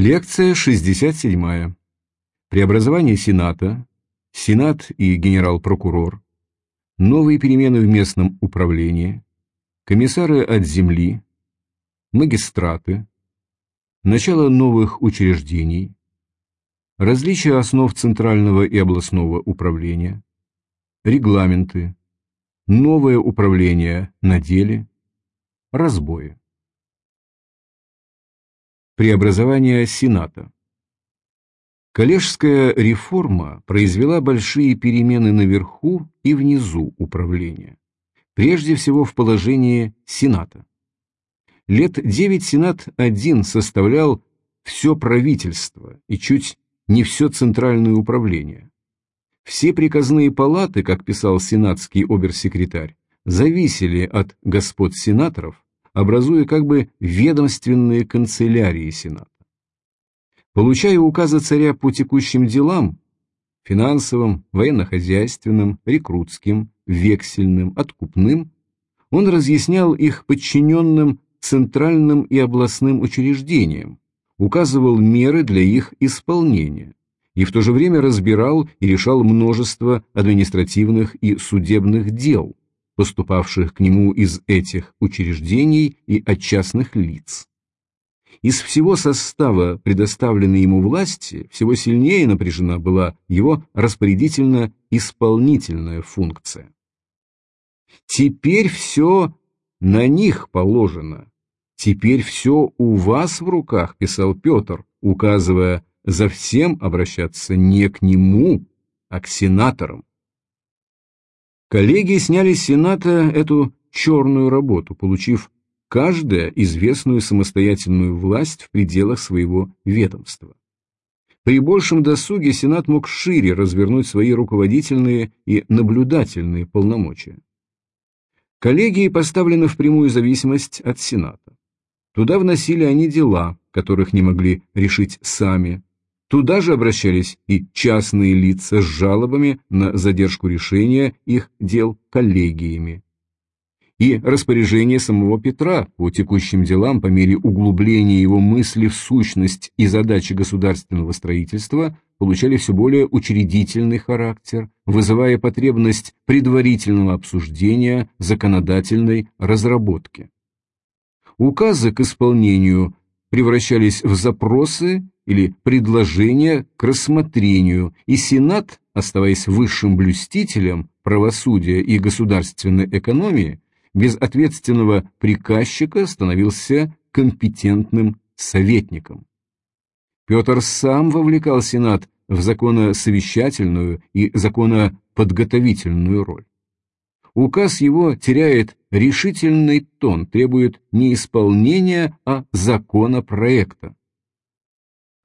Лекция 67. Преобразование Сената, Сенат и генерал-прокурор, новые перемены в местном управлении, комиссары от земли, магистраты, начало новых учреждений, различия основ центрального и областного управления, регламенты, новое управление на деле, разбои. Преобразование Сената Коллежская реформа произвела большие перемены наверху и внизу управления, прежде всего в положении Сената. Лет девять Сенат один составлял все правительство и чуть не все центральное управление. Все приказные палаты, как писал сенатский оберсекретарь, зависели от господ сенаторов, образуя как бы ведомственные канцелярии Сената. Получая указы царя по текущим делам, финансовым, военно-хозяйственным, рекрутским, вексельным, откупным, он разъяснял их подчиненным центральным и областным учреждениям, указывал меры для их исполнения и в то же время разбирал и решал множество административных и судебных дел, поступавших к нему из этих учреждений и от частных лиц. Из всего состава предоставленной ему власти всего сильнее напряжена была его распорядительно-исполнительная функция. Теперь все на них положено, теперь все у вас в руках, писал Петр, указывая за всем обращаться не к нему, а к сенаторам. Коллеги сняли с Сената эту черную работу, получив каждая известную самостоятельную власть в пределах своего ведомства. При большем досуге Сенат мог шире развернуть свои руководительные и наблюдательные полномочия. Коллегии поставлены в прямую зависимость от Сената. Туда вносили они дела, которых не могли решить сами. Туда же обращались и частные лица с жалобами на задержку решения их дел коллегиями и распоряжение самого Петра по текущим делам по мере углубления его мысли в сущность и задачи государственного строительства получали все более учредительный характер, вызывая потребность предварительного обсуждения законодательной разработки. Указы к исполнению превращались в запросы или предложения к рассмотрению, и Сенат, оставаясь высшим блюстителем правосудия и государственной экономии, без ответственного приказчика становился компетентным советником. Петр сам вовлекал Сенат в законосовещательную и законоподготовительную роль. Указ его теряет решительный тон, требует не исполнения, а законопроекта.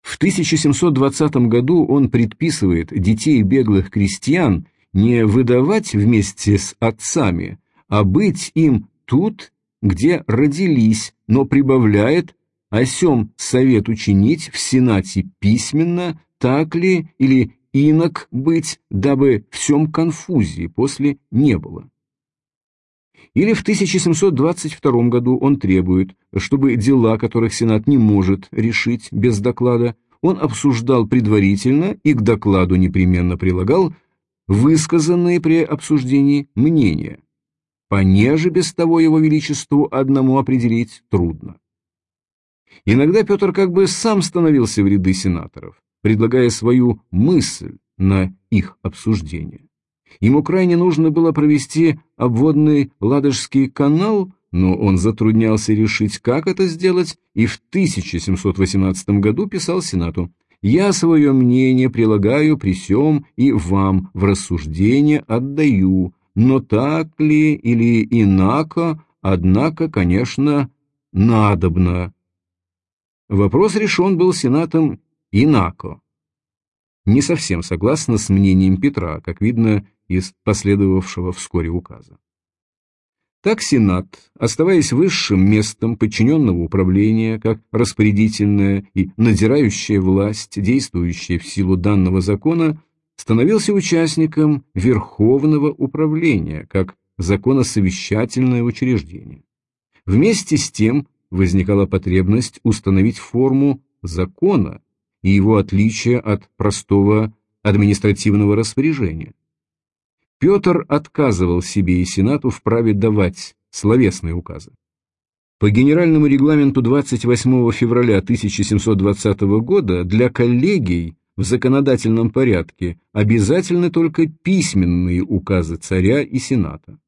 В 1720 году он предписывает детей беглых крестьян не выдавать вместе с отцами, а быть им тут, где родились, но прибавляет о сем совет учинить в Сенате письменно, так ли или инок быть, дабы в сем конфузии после не было. Или в 1722 году он требует, чтобы дела, которых Сенат не может решить без доклада, он обсуждал предварительно и к докладу непременно прилагал высказанные при обсуждении мнения понеже без того его величеству одному определить трудно. Иногда Петр как бы сам становился в ряды сенаторов, предлагая свою мысль на их обсуждение. Ему крайне нужно было провести обводный Ладожский канал, но он затруднялся решить, как это сделать, и в 1718 году писал Сенату «Я свое мнение прилагаю при сём и вам в рассуждение отдаю, но так ли или инако, однако, конечно, надобно. Вопрос решен был Сенатом инако. Не совсем согласно с мнением Петра, как видно из последовавшего вскоре указа. Так Сенат, оставаясь высшим местом подчиненного управления, как распорядительная и надзирающая власть, действующая в силу данного закона, становился участником Верховного управления как законосовещательное учреждение. Вместе с тем возникала потребность установить форму закона и его отличия от простого административного распоряжения. Петр отказывал себе и Сенату в праве давать словесные указы. По генеральному регламенту 28 февраля 1720 года для коллегий в законодательном порядке обязательны только письменные указы царя и сената.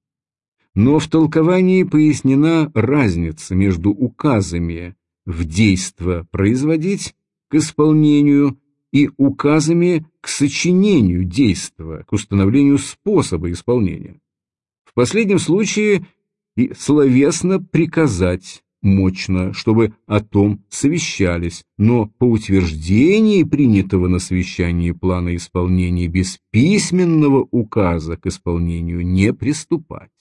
Но в толковании пояснена разница между указами в действо производить к исполнению и указами к сочинению действа, к установлению способа исполнения. В последнем случае и словесно приказать мощно, чтобы о том совещались, но по утверждении принятого на совещании плана исполнения без письменного указа к исполнению не приступать.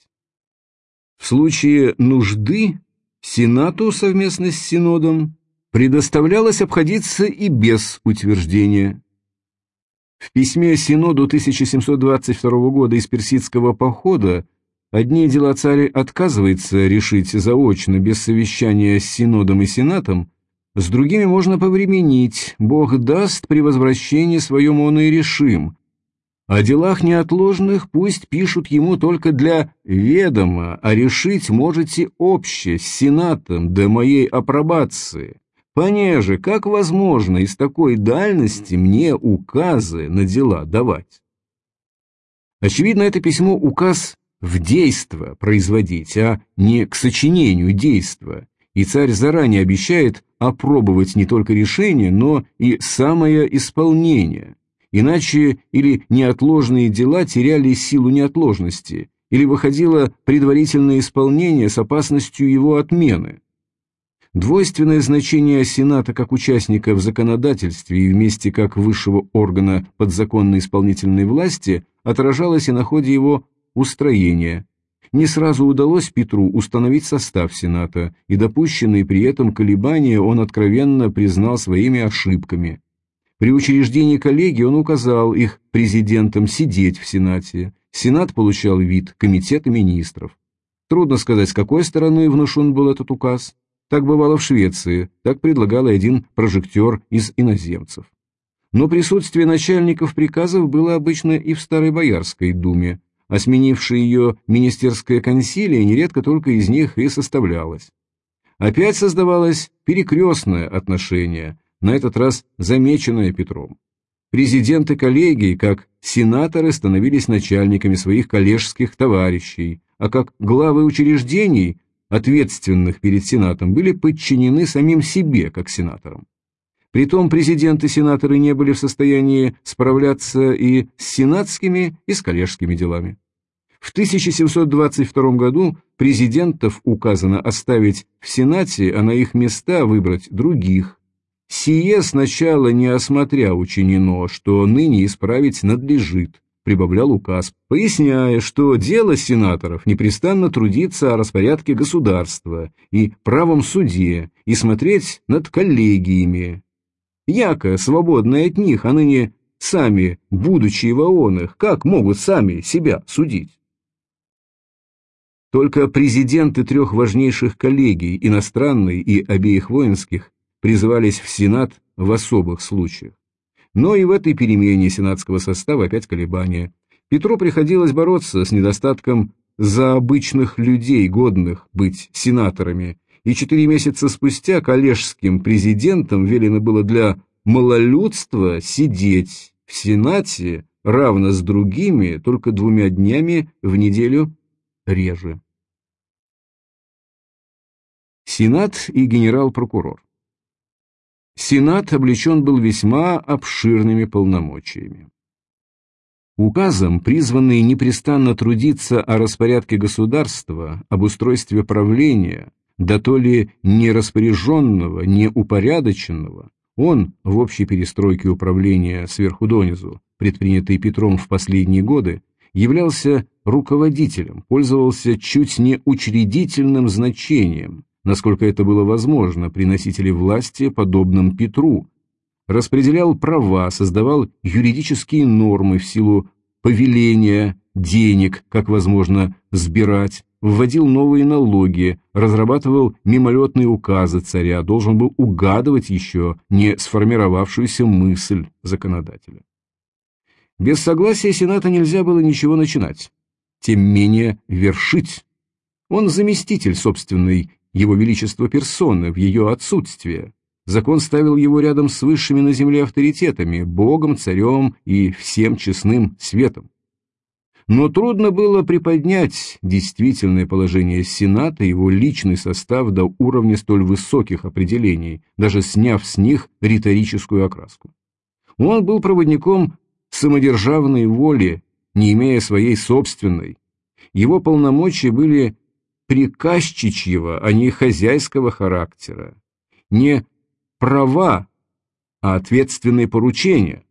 В случае нужды Сенату совместно с Синодом предоставлялось обходиться и без утверждения. В письме Синоду 1722 года из персидского похода одни дела царь отказывается решить заочно без совещания с Синодом и Сенатом, с другими можно повременить, Бог даст при возвращении своем он и решим, о делах неотложных пусть пишут ему только для ведома, а решить можете обще с Сенатом до моей апробации. Понеже, как возможно из такой дальности мне указы на дела давать? Очевидно, это письмо указ в действо производить, а не к сочинению действа, и царь заранее обещает опробовать не только решение, но и самое исполнение. Иначе или неотложные дела теряли силу неотложности, или выходило предварительное исполнение с опасностью его отмены. Двойственное значение Сената как участника в законодательстве и вместе как высшего органа подзаконной исполнительной власти отражалось и на ходе его устроения. Не сразу удалось Петру установить состав Сената, и допущенные при этом колебания он откровенно признал своими ошибками – при учреждении коллегии он указал их президентам сидеть в Сенате. Сенат получал вид комитета министров. Трудно сказать, с какой стороны внушен был этот указ. Так бывало в Швеции, так предлагал один прожектор из иноземцев. Но присутствие начальников приказов было обычно и в Старой Боярской думе, а сменившая ее министерская консилия нередко только из них и составлялась. Опять создавалось перекрестное отношение – на этот раз замеченное Петром. Президенты коллегии, как сенаторы, становились начальниками своих коллежских товарищей, а как главы учреждений, ответственных перед Сенатом, были подчинены самим себе, как сенаторам. Притом президенты и сенаторы не были в состоянии справляться и с сенатскими, и с коллежскими делами. В 1722 году президентов указано оставить в Сенате, а на их места выбрать других, Сие сначала не осмотря учинено, что ныне исправить надлежит, прибавлял указ, поясняя, что дело сенаторов непрестанно трудиться о распорядке государства и правом суде и смотреть над коллегиями. Яко, свободные от них, а ныне сами, будучи в их, как могут сами себя судить? Только президенты трех важнейших коллегий, иностранной и обеих воинских, призывались в Сенат в особых случаях. Но и в этой перемене сенатского состава опять колебания. Петру приходилось бороться с недостатком за обычных людей, годных быть сенаторами, и четыре месяца спустя коллежским президентом велено было для малолюдства сидеть в Сенате равно с другими, только двумя днями в неделю реже. Сенат и генерал-прокурор Сенат облечен был весьма обширными полномочиями. Указом, призванные непрестанно трудиться о распорядке государства, об устройстве правления, да то ли нераспоряженного, неупорядоченного, он в общей перестройке управления сверху донизу, предпринятой Петром в последние годы, являлся руководителем, пользовался чуть не учредительным значением, насколько это было возможно при носителе власти, подобном Петру, распределял права, создавал юридические нормы в силу повеления, денег, как возможно сбирать, вводил новые налоги, разрабатывал мимолетные указы царя, должен был угадывать еще не сформировавшуюся мысль законодателя. Без согласия Сената нельзя было ничего начинать, тем менее вершить. Он заместитель собственной его величества персоны в ее отсутствие. Закон ставил его рядом с высшими на земле авторитетами, богом, царем и всем честным светом. Но трудно было приподнять действительное положение Сената и его личный состав до уровня столь высоких определений, даже сняв с них риторическую окраску. Он был проводником самодержавной воли, не имея своей собственной. Его полномочия были приказчичьего, а не хозяйского характера. Не права, а ответственные поручения.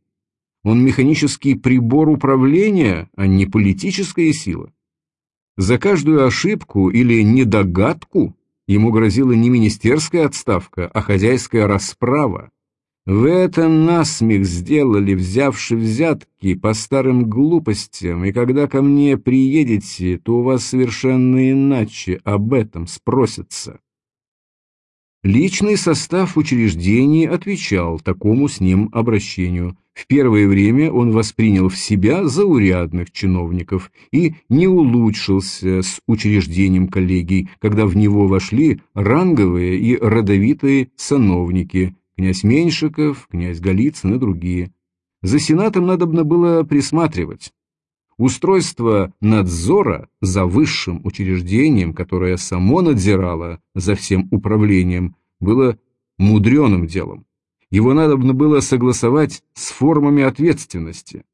Он механический прибор управления, а не политическая сила. За каждую ошибку или недогадку ему грозила не министерская отставка, а хозяйская расправа. В этом насмех сделали, взявши взятки по старым глупостям, и когда ко мне приедете, то у вас совершенно иначе об этом спросятся. Личный состав учреждений отвечал такому с ним обращению. В первое время он воспринял в себя заурядных чиновников и не улучшился с учреждением коллегий, когда в него вошли ранговые и родовитые сановники, князь Меньшиков, князь Голицын и другие. За сенатом надобно было присматривать. Устройство надзора за высшим учреждением, которое само надзирало за всем управлением, было мудреным делом. Его надобно было согласовать с формами ответственности.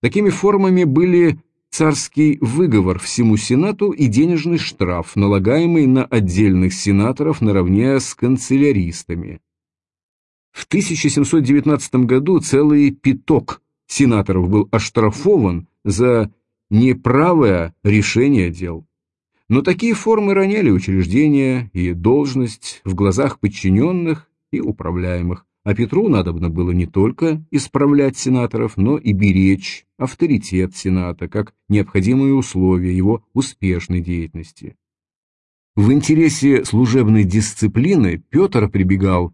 Такими формами были царский выговор всему Сенату и денежный штраф, налагаемый на отдельных сенаторов наравне с канцеляристами. В 1719 году целый пяток сенаторов был оштрафован за неправое решение дел. Но такие формы роняли учреждения и должность в глазах подчиненных и управляемых а Петру надобно было не только исправлять сенаторов, но и беречь авторитет Сената как необходимые условия его успешной деятельности. В интересе служебной дисциплины Петр прибегал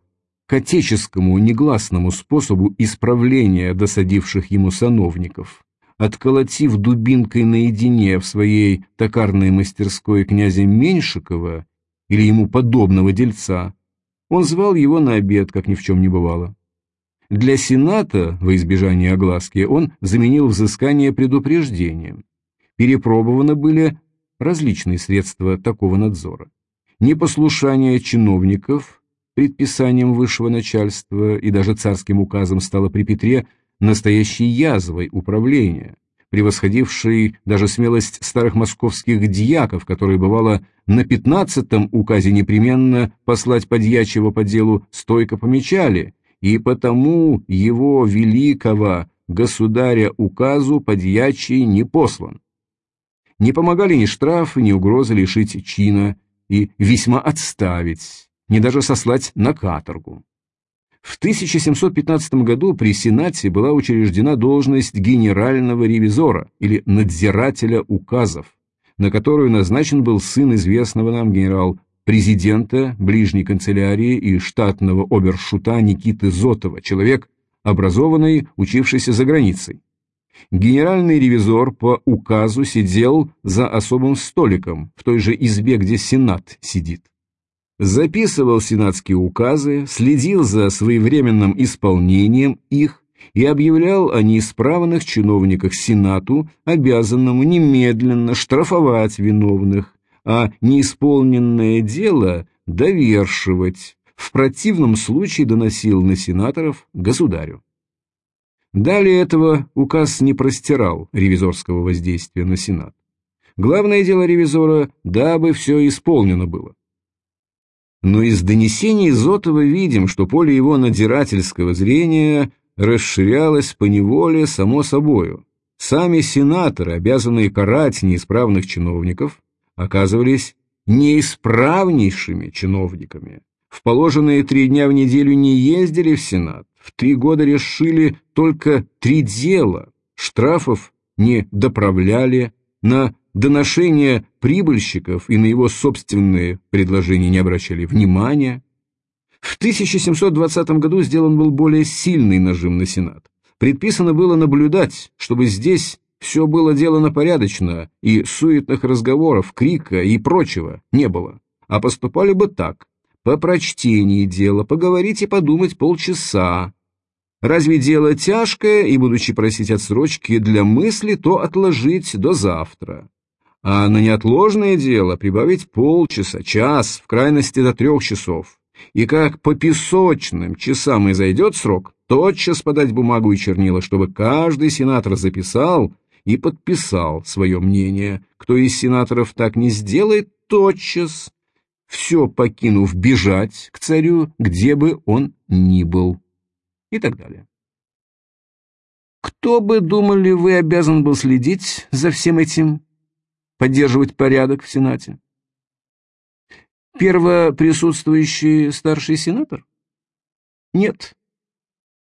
к отеческому негласному способу исправления досадивших ему сановников. Отколотив дубинкой наедине в своей токарной мастерской князя Меньшикова или ему подобного дельца, он звал его на обед, как ни в чем не бывало. Для Сената, во избежание огласки, он заменил взыскание предупреждением. Перепробованы были различные средства такого надзора. Непослушание чиновников предписанием высшего начальства и даже царским указом стало при Петре настоящей язвой управления – превосходивший даже смелость старых московских дьяков, которые, бывало, на пятнадцатом указе непременно послать подьячего по делу стойко помечали, и потому его великого государя указу подьячий не послан. Не помогали ни штрафы, ни угрозы лишить чина и весьма отставить, ни даже сослать на каторгу. В 1715 году при Сенате была учреждена должность генерального ревизора или надзирателя указов, на которую назначен был сын известного нам генерал-президента ближней канцелярии и штатного обершута Никиты Зотова, человек, образованный, учившийся за границей. Генеральный ревизор по указу сидел за особым столиком в той же избе, где Сенат сидит записывал сенатские указы, следил за своевременным исполнением их и объявлял о неисправных чиновниках Сенату, обязанному немедленно штрафовать виновных, а неисполненное дело довершивать, в противном случае доносил на сенаторов государю. Далее этого указ не простирал ревизорского воздействия на Сенат. Главное дело ревизора, дабы все исполнено было. Но из донесений Зотова видим, что поле его надзирательского зрения расширялось по неволе само собою. Сами сенаторы, обязанные карать неисправных чиновников, оказывались неисправнейшими чиновниками. В положенные три дня в неделю не ездили в Сенат, в три года решили только три дела, штрафов не доправляли, на доношения прибыльщиков и на его собственные предложения не обращали внимания. В 1720 году сделан был более сильный нажим на Сенат. Предписано было наблюдать, чтобы здесь все было делано порядочно, и суетных разговоров, крика и прочего не было, а поступали бы так. По прочтении дела поговорить и подумать полчаса. Разве дело тяжкое, и, будучи просить отсрочки для мысли, то отложить до завтра. А на неотложное дело прибавить полчаса, час, в крайности до трех часов. И как по песочным часам и зайдет срок, тотчас подать бумагу и чернила, чтобы каждый сенатор записал и подписал свое мнение. Кто из сенаторов так не сделает, тотчас, все покинув, бежать к царю, где бы он ни был. И так далее. Кто бы, думали вы, обязан был следить за всем этим, поддерживать порядок в Сенате? Перво присутствующий старший сенатор? Нет.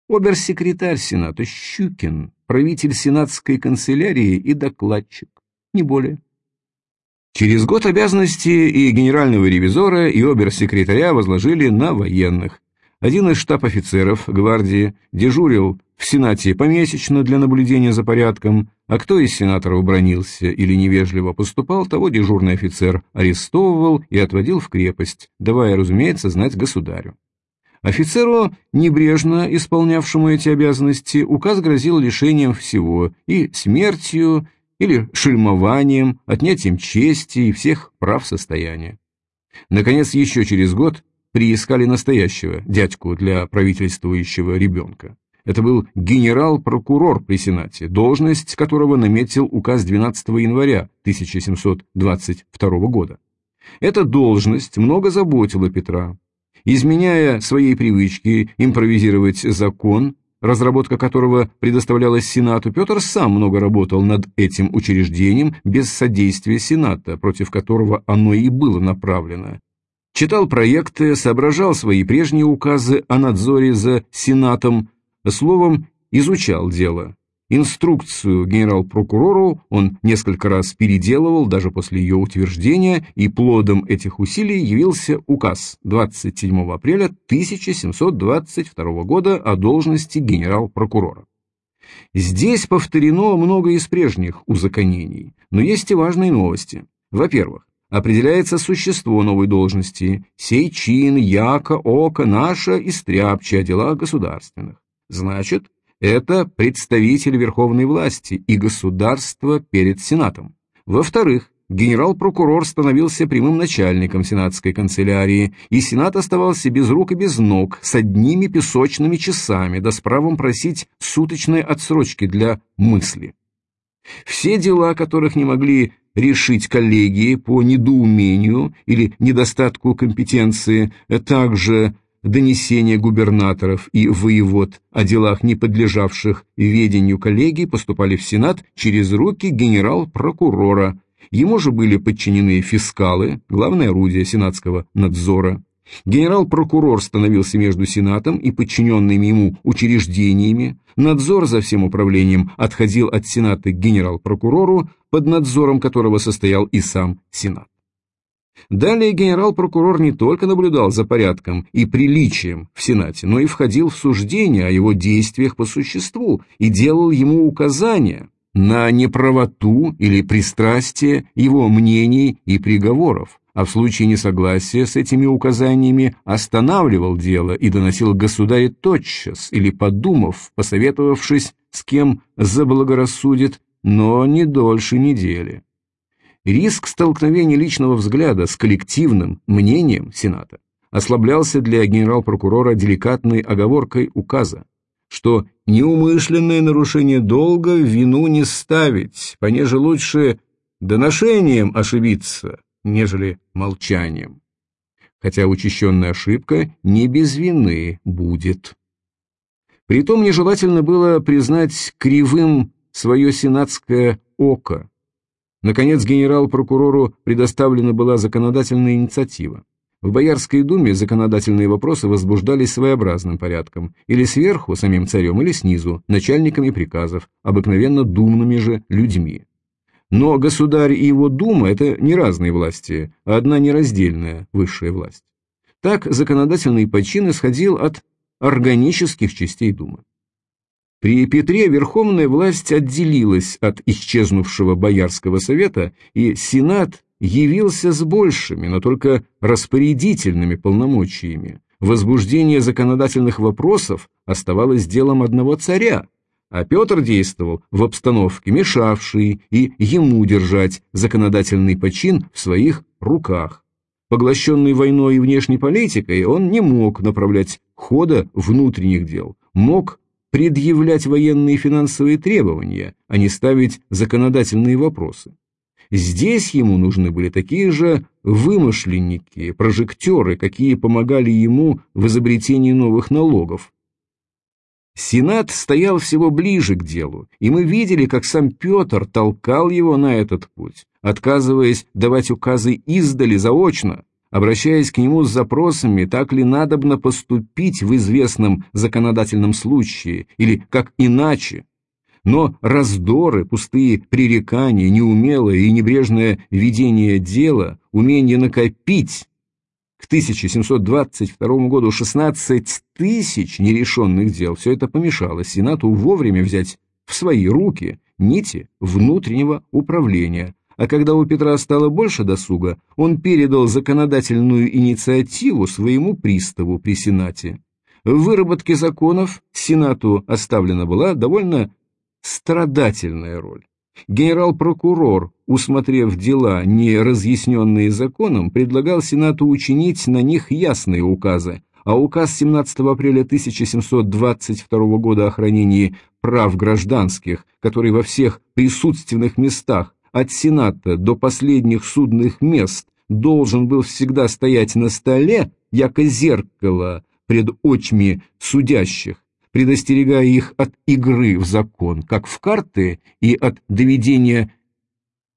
Оберсекретарь Сената Щукин, правитель сенатской канцелярии и докладчик, не более. Через год обязанности и генерального ревизора, и оберсекретаря возложили на военных. Один из штаб-офицеров гвардии дежурил в Сенате помесячно для наблюдения за порядком, а кто из сенаторов бронился или невежливо поступал, того дежурный офицер арестовывал и отводил в крепость, давая, разумеется, знать государю. Офицеру, небрежно исполнявшему эти обязанности, указ грозил лишением всего и смертью, или шельмованием, отнятием чести и всех прав состояния. Наконец, еще через год приискали настоящего дядьку для правительствующего ребенка. Это был генерал-прокурор при Сенате, должность которого наметил указ 12 января 1722 года. Эта должность много заботила Петра. Изменяя своей привычке импровизировать закон, разработка которого предоставлялась Сенату, Петр сам много работал над этим учреждением без содействия Сената, против которого оно и было направлено. Читал проекты, соображал свои прежние указы о надзоре за Сенатом, словом, изучал дело. Инструкцию генерал-прокурору он несколько раз переделывал даже после ее утверждения, и плодом этих усилий явился указ 27 апреля 1722 года о должности генерал-прокурора. Здесь повторено много из прежних узаконений, но есть и важные новости. Во-первых, определяется существо новой должности, сей чин, яко, око, наша и стряпча о делах государственных. Значит, это представитель верховной власти и государства перед Сенатом. Во-вторых, генерал-прокурор становился прямым начальником сенатской канцелярии, и Сенат оставался без рук и без ног, с одними песочными часами, да с правом просить суточной отсрочки для мысли. Все дела, которых не могли решить коллегии по недоумению или недостатку компетенции, также донесения губернаторов и воевод о делах, не подлежавших ведению коллегии, поступали в Сенат через руки генерал-прокурора. Ему же были подчинены фискалы, главное орудие сенатского надзора. Генерал-прокурор становился между Сенатом и подчиненными ему учреждениями, надзор за всем управлением отходил от Сената к генерал-прокурору, под надзором которого состоял и сам Сенат. Далее генерал-прокурор не только наблюдал за порядком и приличием в Сенате, но и входил в суждение о его действиях по существу и делал ему указания на неправоту или пристрастие его мнений и приговоров, а в случае несогласия с этими указаниями останавливал дело и доносил государю тотчас или подумав, посоветовавшись с кем заблагорассудит, но не дольше недели. Риск столкновения личного взгляда с коллективным мнением Сената ослаблялся для генерал-прокурора деликатной оговоркой указа, что неумышленное нарушение долга вину не ставить, понеже лучше доношением ошибиться, нежели молчанием. Хотя учащенная ошибка не без вины будет. Притом нежелательно было признать кривым свое сенатское око, Наконец, генерал-прокурору предоставлена была законодательная инициатива. В Боярской думе законодательные вопросы возбуждались своеобразным порядком, или сверху, самим царем, или снизу, начальниками приказов, обыкновенно думными же людьми. Но государь и его дума – это не разные власти, а одна нераздельная высшая власть. Так законодательный почин исходил от органических частей думы. При Петре верховная власть отделилась от исчезнувшего Боярского совета, и Сенат явился с большими, но только распорядительными полномочиями. Возбуждение законодательных вопросов оставалось делом одного царя, а Петр действовал в обстановке, мешавшей и ему держать законодательный почин в своих руках. Поглощенный войной и внешней политикой, он не мог направлять хода внутренних дел, мог предъявлять военные финансовые требования, а не ставить законодательные вопросы. Здесь ему нужны были такие же вымышленники, прожектеры, какие помогали ему в изобретении новых налогов. Сенат стоял всего ближе к делу, и мы видели, как сам Петр толкал его на этот путь, отказываясь давать указы издали заочно, обращаясь к нему с запросами, так ли надобно поступить в известном законодательном случае, или как иначе. Но раздоры, пустые пререкания, неумелое и небрежное ведение дела, умение накопить к 1722 году 16 тысяч нерешенных дел, все это помешало Сенату вовремя взять в свои руки нити внутреннего управления, а когда у Петра стало больше досуга, он передал законодательную инициативу своему приставу при Сенате. В выработке законов Сенату оставлена была довольно страдательная роль. Генерал-прокурор, усмотрев дела, не разъясненные законом, предлагал Сенату учинить на них ясные указы, а указ 17 апреля 1722 года о хранении прав гражданских, который во всех присутственных местах от Сената до последних судных мест должен был всегда стоять на столе, яко зеркало пред очми судящих, предостерегая их от игры в закон, как в карты, и от доведения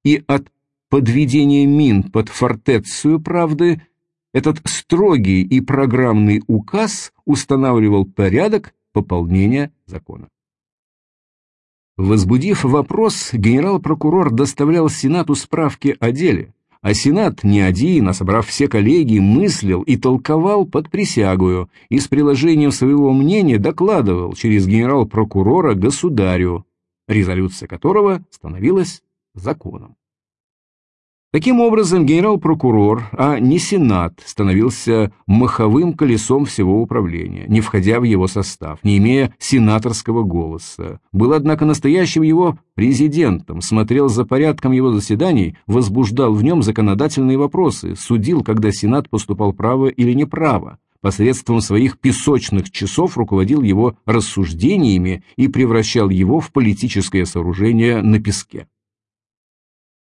и от подведения мин под фортецию правды, этот строгий и программный указ устанавливал порядок пополнения закона. Возбудив вопрос, генерал-прокурор доставлял Сенату справки о деле, а Сенат не один, а собрав все коллеги, мыслил и толковал под присягую и с приложением своего мнения докладывал через генерал-прокурора государю, резолюция которого становилась законом. Таким образом, генерал-прокурор, а не сенат, становился маховым колесом всего управления, не входя в его состав, не имея сенаторского голоса. Был, однако, настоящим его президентом, смотрел за порядком его заседаний, возбуждал в нем законодательные вопросы, судил, когда сенат поступал право или неправо, посредством своих песочных часов руководил его рассуждениями и превращал его в политическое сооружение на песке.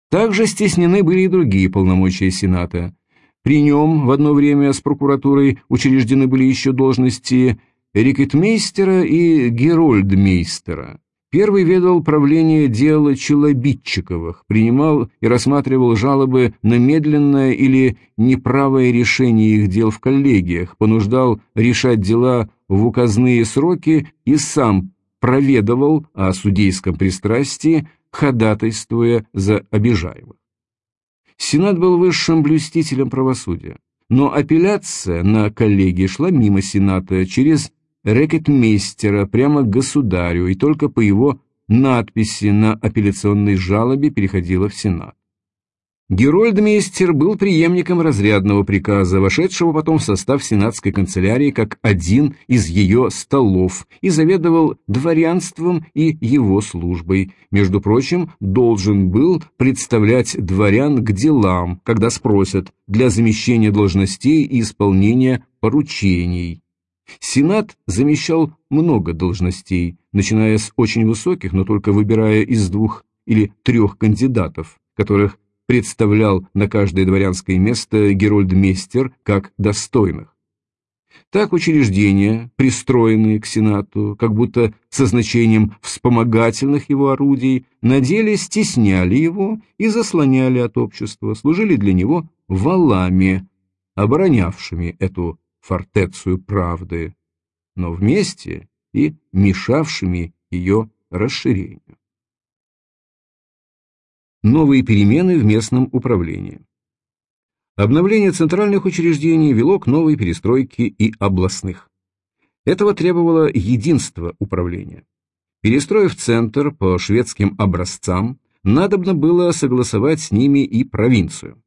Также стеснены были и другие полномочия Сената. При нем в одно время с прокуратурой учреждены были еще должности рекетмейстера и герольдмейстера. Первый ведал правление дела Челобитчиковых, принимал и рассматривал жалобы на медленное или неправое решение их дел в коллегиях, понуждал решать дела в указные сроки и сам проведывал о судейском пристрастии, ходатайствуя за обижаемых. Сенат был высшим блюстителем правосудия, но апелляция на коллегии шла мимо Сената через рекетмейстера прямо к государю и только по его надписи на апелляционной жалобе переходила в Сенат. Герольдмейстер был преемником разрядного приказа, вошедшего потом в состав сенатской канцелярии как один из ее столов и заведовал дворянством и его службой. Между прочим, должен был представлять дворян к делам, когда спросят, для замещения должностей и исполнения поручений. Сенат замещал много должностей, начиная с очень высоких, но только выбирая из двух или трех кандидатов, которых представлял на каждое дворянское место герольдмейстер как достойных. Так учреждения, пристроенные к Сенату, как будто со значением вспомогательных его орудий, на деле стесняли его и заслоняли от общества, служили для него валами, оборонявшими эту фортецию правды, но вместе и мешавшими ее расширению. Новые перемены в местном управлении. Обновление центральных учреждений вело к новой перестройке и областных. Этого требовало единство управления. Перестроив центр по шведским образцам, надобно было согласовать с ними и провинцию.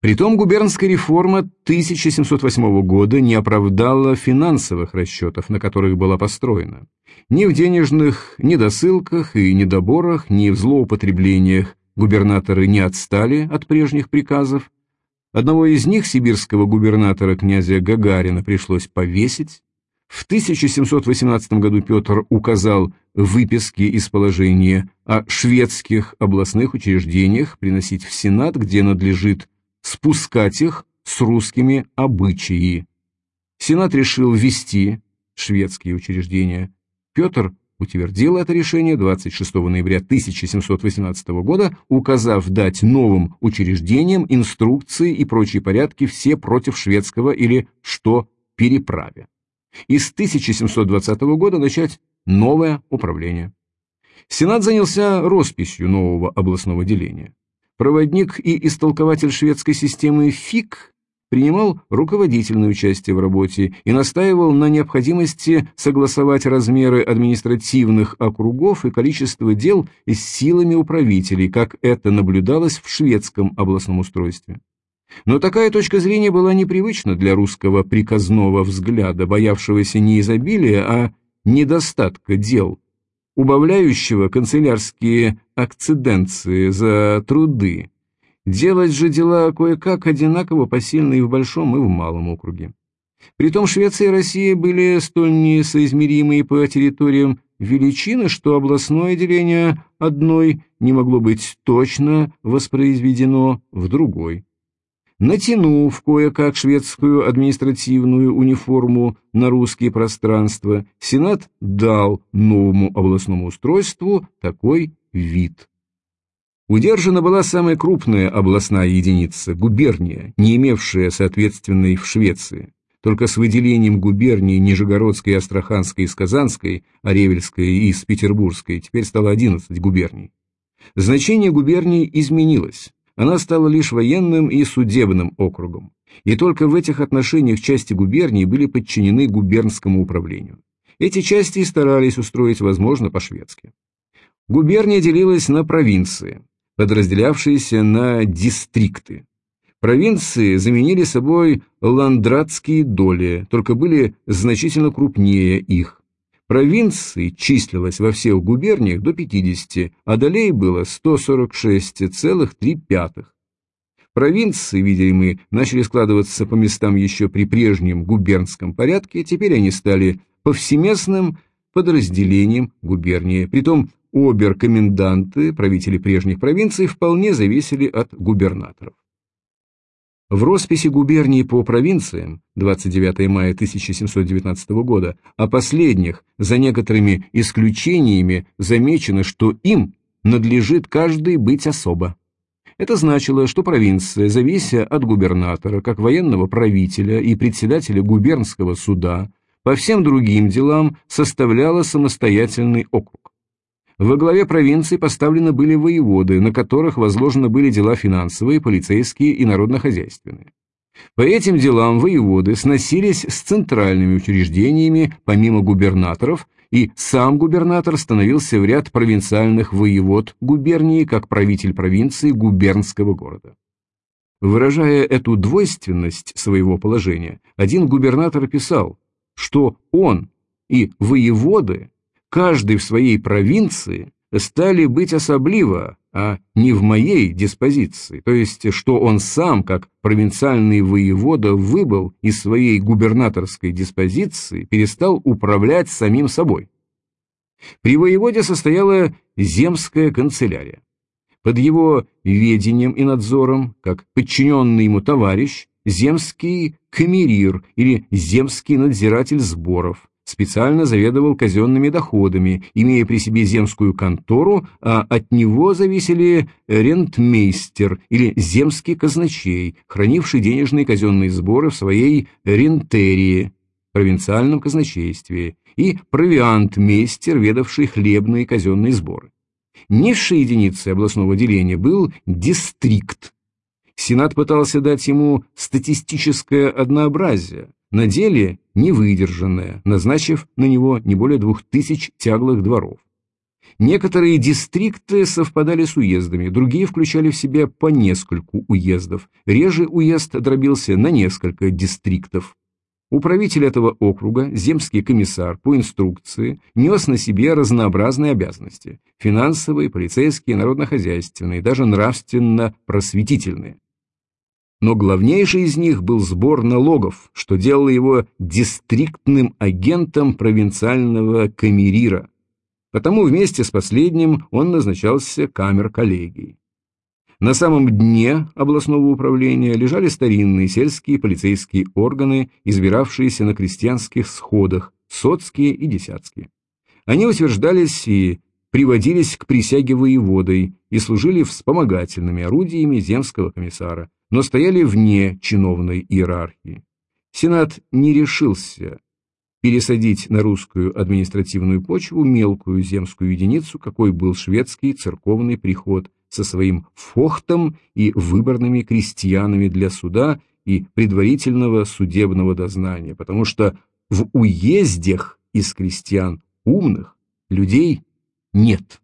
Притом губернская реформа 1708 года не оправдала финансовых расчетов, на которых была построена. Ни в денежных недосылках и недоборах, ни в злоупотреблениях губернаторы не отстали от прежних приказов, Одного из них, сибирского губернатора князя Гагарина, пришлось повесить. В 1718 году Петр указал выписки из положения о шведских областных учреждениях приносить в Сенат, где надлежит спускать их с русскими обычаи. Сенат решил ввести шведские учреждения. Петр утвердил это решение 26 ноября 1718 года, указав дать новым учреждениям инструкции и прочие порядки все против шведского или что переправе. И с 1720 года начать новое управление. Сенат занялся росписью нового областного деления. Проводник и истолкователь шведской системы ФИК принимал руководительное участие в работе и настаивал на необходимости согласовать размеры административных округов и количество дел с силами управителей, как это наблюдалось в шведском областном устройстве. Но такая точка зрения была непривычна для русского приказного взгляда, боявшегося не изобилия, а недостатка дел, убавляющего канцелярские акциденции за труды, Делать же дела кое-как одинаково посильны и в большом, и в малом округе. Притом Швеция и Россия были столь несоизмеримые по территориям величины, что областное деление одной не могло быть точно воспроизведено в другой. Натянув кое-как шведскую административную униформу на русские пространства, Сенат дал новому областному устройству такой вид. Удержана была самая крупная областная единица – губерния, не имевшая соответственной в Швеции. Только с выделением губернии Нижегородской, Астраханской и Сказанской, а Ревельской и из Петербургской теперь стало 11 губерний. Значение губернии изменилось. Она стала лишь военным и судебным округом. И только в этих отношениях части губернии были подчинены губернскому управлению. Эти части старались устроить, возможно, по-шведски. Губерния делилась на провинции подразделявшиеся на дистрикты. Провинции заменили собой ландратские доли, только были значительно крупнее их. Провинций числилось во всех губерниях до 50, а долей было 146,3. Провинции, видимо, начали складываться по местам еще при прежнем губернском порядке, теперь они стали повсеместным подразделением губернии, притом обер-коменданты, правители прежних провинций, вполне зависели от губернаторов. В росписи губернии по провинциям 29 мая 1719 года о последних, за некоторыми исключениями, замечено, что им надлежит каждый быть особо. Это значило, что провинция, завися от губернатора, как военного правителя и председателя губернского суда, по всем другим делам составляла самостоятельный округ. Во главе провинции поставлены были воеводы, на которых возложены были дела финансовые, полицейские и народно-хозяйственные. По этим делам воеводы сносились с центральными учреждениями, помимо губернаторов, и сам губернатор становился в ряд провинциальных воевод губернии как правитель провинции губернского города. Выражая эту двойственность своего положения, один губернатор писал, что он и воеводы каждый в своей провинции стали быть особливо, а не в моей диспозиции, то есть, что он сам, как провинциальный воевода, выбыл из своей губернаторской диспозиции, перестал управлять самим собой. При воеводе состояла земская канцелярия. Под его ведением и надзором, как подчиненный ему товарищ, земский камерир или земский надзиратель сборов, специально заведовал казенными доходами, имея при себе земскую контору, а от него зависели рентмейстер или земский казначей, хранивший денежные казенные сборы в своей рентерии, провинциальном казначействе, и провиантмейстер, ведавший хлебные казенные сборы. Низшей единицей областного деления был дистрикт. Сенат пытался дать ему статистическое однообразие, на деле невыдержанное, назначив на него не более двух тысяч тяглых дворов. Некоторые дистрикты совпадали с уездами, другие включали в себя по нескольку уездов. Реже уезд дробился на несколько дистриктов. Управитель этого округа, земский комиссар, по инструкции, нес на себе разнообразные обязанности – финансовые, полицейские, народно-хозяйственные, даже нравственно-просветительные. Но главнейший из них был сбор налогов, что делало его дистриктным агентом провинциального камерира. Потому вместе с последним он назначался камер-коллегией. На самом дне областного управления лежали старинные сельские полицейские органы, избиравшиеся на крестьянских сходах, соцкие и десятские. Они утверждались и приводились к присяге воеводой и служили вспомогательными орудиями земского комиссара, но стояли вне чиновной иерархии. Сенат не решился пересадить на русскую административную почву мелкую земскую единицу, какой был шведский церковный приход со своим фохтом и выборными крестьянами для суда и предварительного судебного дознания, потому что в уездях из крестьян умных людей нет.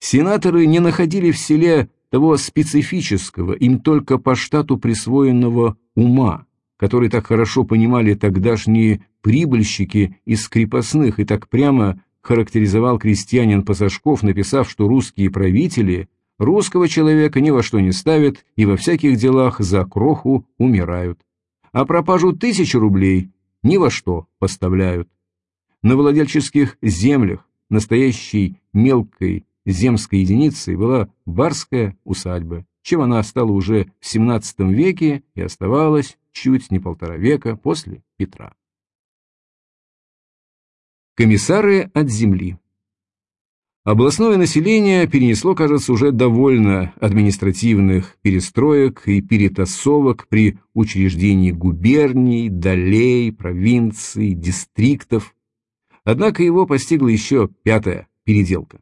Сенаторы не находили в селе того специфического, им только по штату присвоенного ума, который так хорошо понимали тогдашние прибыльщики из крепостных и так прямо характеризовал крестьянин Пасашков, написав, что русские правители русского человека ни во что не ставят и во всяких делах за кроху умирают, а пропажу тысячи рублей ни во что поставляют. На владельческих землях настоящей мелкой земской единицей была барская усадьба, чем она стала уже в XVII веке и оставалась чуть не полтора века после Петра. Комиссары от земли Областное население перенесло, кажется, уже довольно административных перестроек и перетасовок при учреждении губерний, долей, провинций, дистриктов. Однако его постигла еще пятая переделка.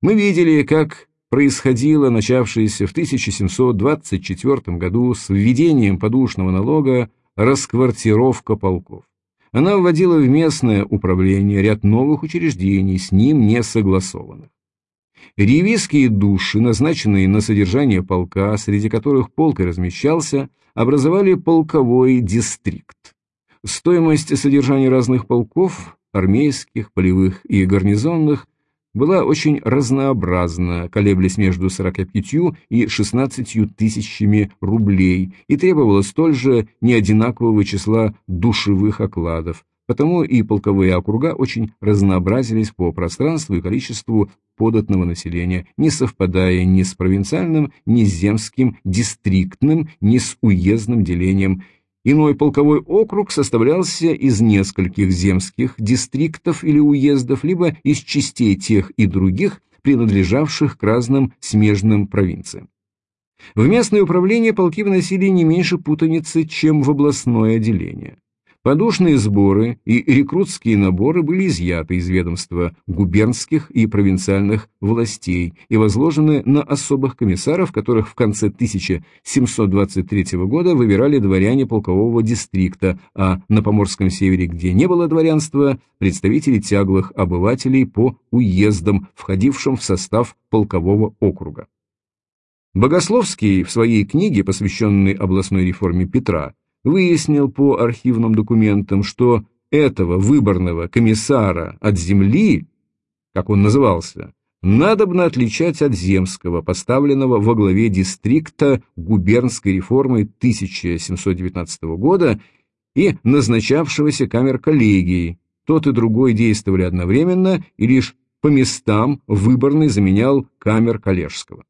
Мы видели, как происходило начавшееся в 1724 году с введением подушного налога расквартировка полков. Она вводила в местное управление ряд новых учреждений, с ним не согласованных. Ревизские души, назначенные на содержание полка, среди которых полк и размещался, образовали полковой дистрикт. Стоимость содержания разных полков, армейских, полевых и гарнизонных, была очень разнообразна, колеблясь между 45 и 16 тысячами рублей и требовала столь же неодинакового числа душевых окладов, потому и полковые округа очень разнообразились по пространству и количеству податного населения, не совпадая ни с провинциальным, ни с земским, дистриктным, ни с уездным делением – Иной полковой округ составлялся из нескольких земских дистриктов или уездов, либо из частей тех и других, принадлежавших к разным смежным провинциям. В местное управление полки вносили не меньше путаницы, чем в областное отделение. Подушные сборы и рекрутские наборы были изъяты из ведомства губернских и провинциальных властей и возложены на особых комиссаров, которых в конце 1723 года выбирали дворяне полкового дистрикта, а на Поморском севере, где не было дворянства, представители тяглых обывателей по уездам, входившим в состав полкового округа. Богословский в своей книге, посвященной областной реформе Петра, выяснил по архивным документам, что этого выборного комиссара от земли, как он назывался, надобно отличать от земского, поставленного во главе дистрикта губернской реформы 1719 года и назначавшегося камер-коллегией. Тот и другой действовали одновременно, и лишь по местам выборный заменял камер коллежского.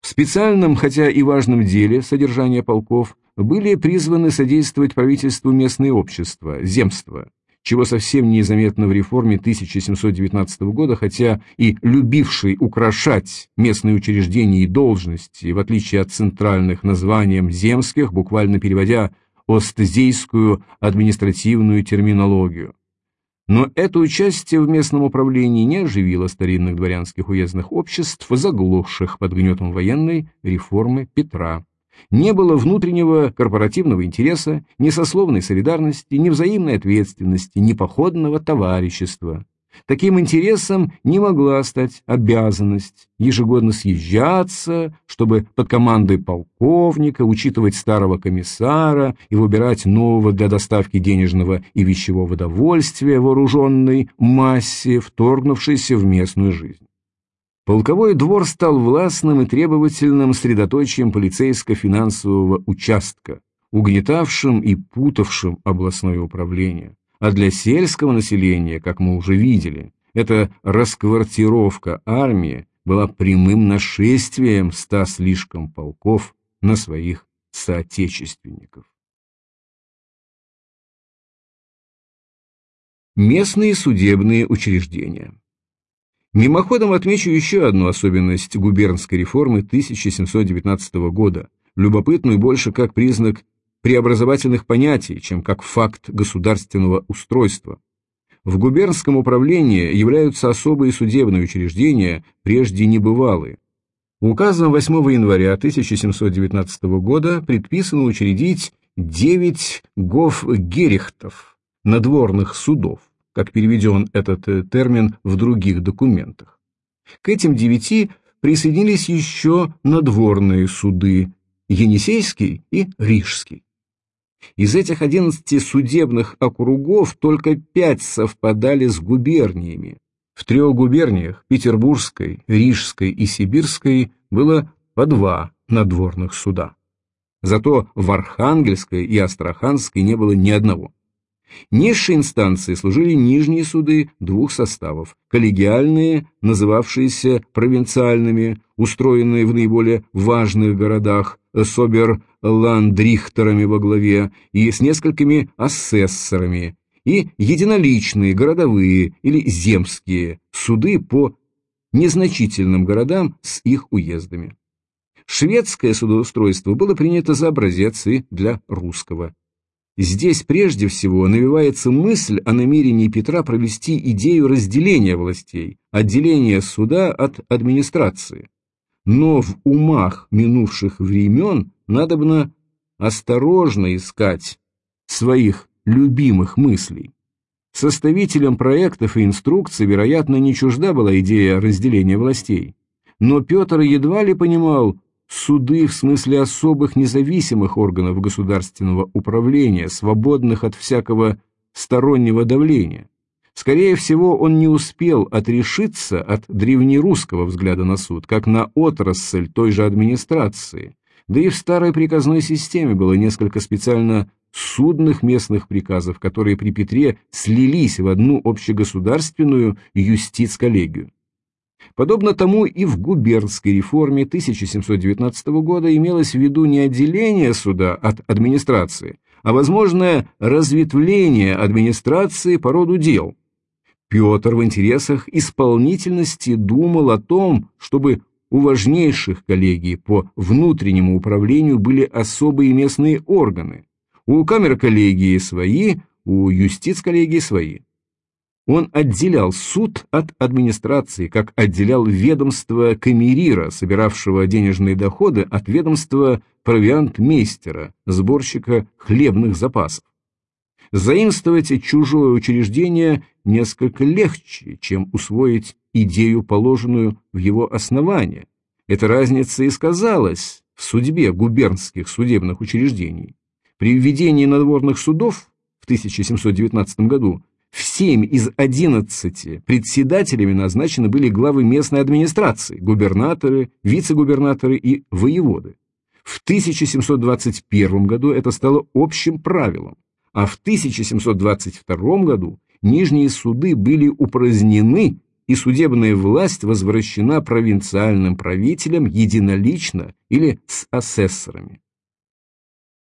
В специальном, хотя и важном деле содержания полков были призваны содействовать правительству местные общества, земства, чего совсем незаметно в реформе 1719 года, хотя и любивший украшать местные учреждения и должности, в отличие от центральных названием земских, буквально переводя остзейскую административную терминологию. Но это участие в местном управлении не оживило старинных дворянских уездных обществ, заглохших под гнетом военной реформы Петра. Не было внутреннего корпоративного интереса, ни сословной солидарности, ни взаимной ответственности, ни походного товарищества. Таким интересом не могла стать обязанность ежегодно съезжаться, чтобы под командой полковника учитывать старого комиссара и выбирать нового для доставки денежного и вещевого довольствия вооруженной массе, вторгнувшейся в местную жизнь. Полковой двор стал властным и требовательным средоточием полицейско-финансового участка, угнетавшим и путавшим областное управление. А для сельского населения, как мы уже видели, эта расквартировка армии была прямым нашествием ста слишком полков на своих соотечественников. Местные судебные учреждения Мимоходом отмечу еще одну особенность губернской реформы 1719 года, любопытную больше как признак преобразовательных понятий, чем как факт государственного устройства. В губернском управлении являются особые судебные учреждения, прежде небывалые. Указом 8 января 1719 года предписано учредить 9 гофгерихтов, надворных судов, как переведен этот э, термин в других документах. К этим девяти присоединились еще надворные суды Енисейский и Рижский. Из этих 11 судебных округов только пять совпадали с губерниями. В трех губерниях, Петербургской, Рижской и Сибирской, было по два надворных суда. Зато в Архангельской и Астраханской не было ни одного. Низшей инстанции служили нижние суды двух составов, коллегиальные, называвшиеся провинциальными, устроенные в наиболее важных городах, собер-ландрихтерами во главе и с несколькими асессорами, и единоличные городовые или земские суды по незначительным городам с их уездами. Шведское судоустройство было принято за образец и для русского. Здесь прежде всего навивается мысль о намерении Петра провести идею разделения властей, отделения суда от администрации. Но в умах минувших времен надобно осторожно искать своих любимых мыслей. Составителям проектов и инструкций, вероятно, не чужда была идея разделения властей. Но Петр едва ли понимал, суды в смысле особых независимых органов государственного управления, свободных от всякого стороннего давления. Скорее всего, он не успел отрешиться от древнерусского взгляда на суд, как на отрасль той же администрации. Да и в старой приказной системе было несколько специально судных местных приказов, которые при Петре слились в одну общегосударственную юстиц-коллегию. Подобно тому и в губернской реформе 1719 года имелось в виду не отделение суда от администрации, а возможное разветвление администрации по роду дел. Петр в интересах исполнительности думал о том, чтобы у важнейших коллегий по внутреннему управлению были особые местные органы, у камер коллегии свои, у юстиц коллегии свои. Он отделял суд от администрации, как отделял ведомство камерира, собиравшего денежные доходы, от ведомства провиантмейстера, сборщика хлебных запасов. Заимствовать чужое учреждение несколько легче, чем усвоить идею, положенную в его основание. Эта разница и сказалась в судьбе губернских судебных учреждений. При введении надворных судов в 1719 году в семь из одиннадцати председателями назначены были главы местной администрации, губернаторы, вице-губернаторы и воеводы. В 1721 году это стало общим правилом, а в 1722 году нижние суды были упразднены и судебная власть возвращена провинциальным правителям единолично или с асессорами.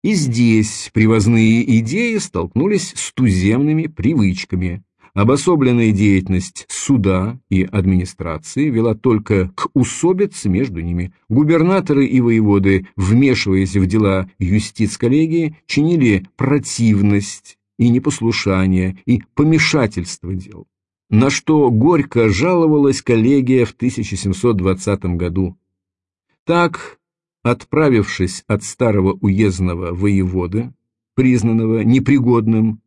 И здесь привозные идеи столкнулись с туземными привычками. Обособленная деятельность суда и администрации вела только к усобице между ними. Губернаторы и воеводы, вмешиваясь в дела юстиц-коллегии, чинили противность и непослушания, и помешательства дел, на что горько жаловалась коллегия в 1720 году. Так, отправившись от старого уездного воеводы, признанного непригодным,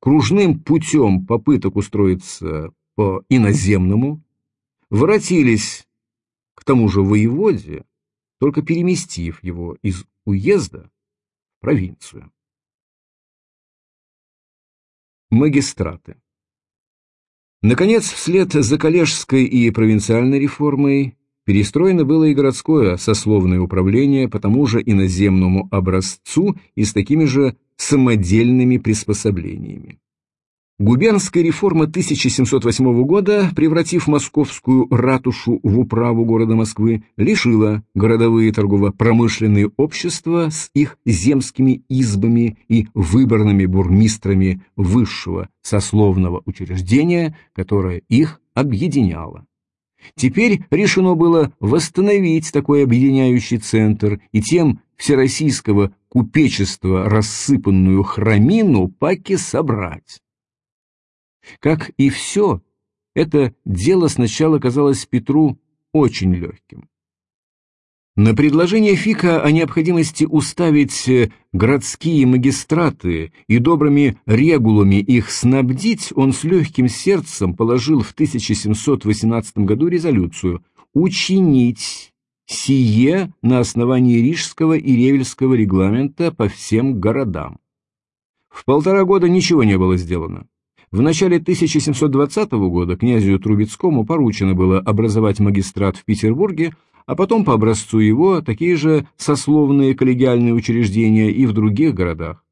кружным путем попыток устроиться по иноземному, воротились к тому же воеводе, только переместив его из уезда в провинцию. Магистраты Наконец, вслед за коллежской и провинциальной реформой перестроено было и городское сословное управление по тому же иноземному образцу и с такими же самодельными приспособлениями. Губернская реформа 1708 года, превратив московскую ратушу в управу города Москвы, лишила городовые торгово-промышленные общества с их земскими избами и выборными бурмистрами высшего сословного учреждения, которое их объединяло. Теперь решено было восстановить такой объединяющий центр и тем всероссийского купечества рассыпанную храмину паки собрать. Как и все, это дело сначала казалось Петру очень легким. На предложение Фика о необходимости уставить э, городские магистраты и добрыми регулами их снабдить, он с легким сердцем положил в 1718 году резолюцию «учинить сие на основании Рижского и Ревельского регламента по всем городам». В полтора года ничего не было сделано. В начале 1720 года князю Трубецкому поручено было образовать магистрат в Петербурге, а потом по образцу его такие же сословные коллегиальные учреждения и в других городах.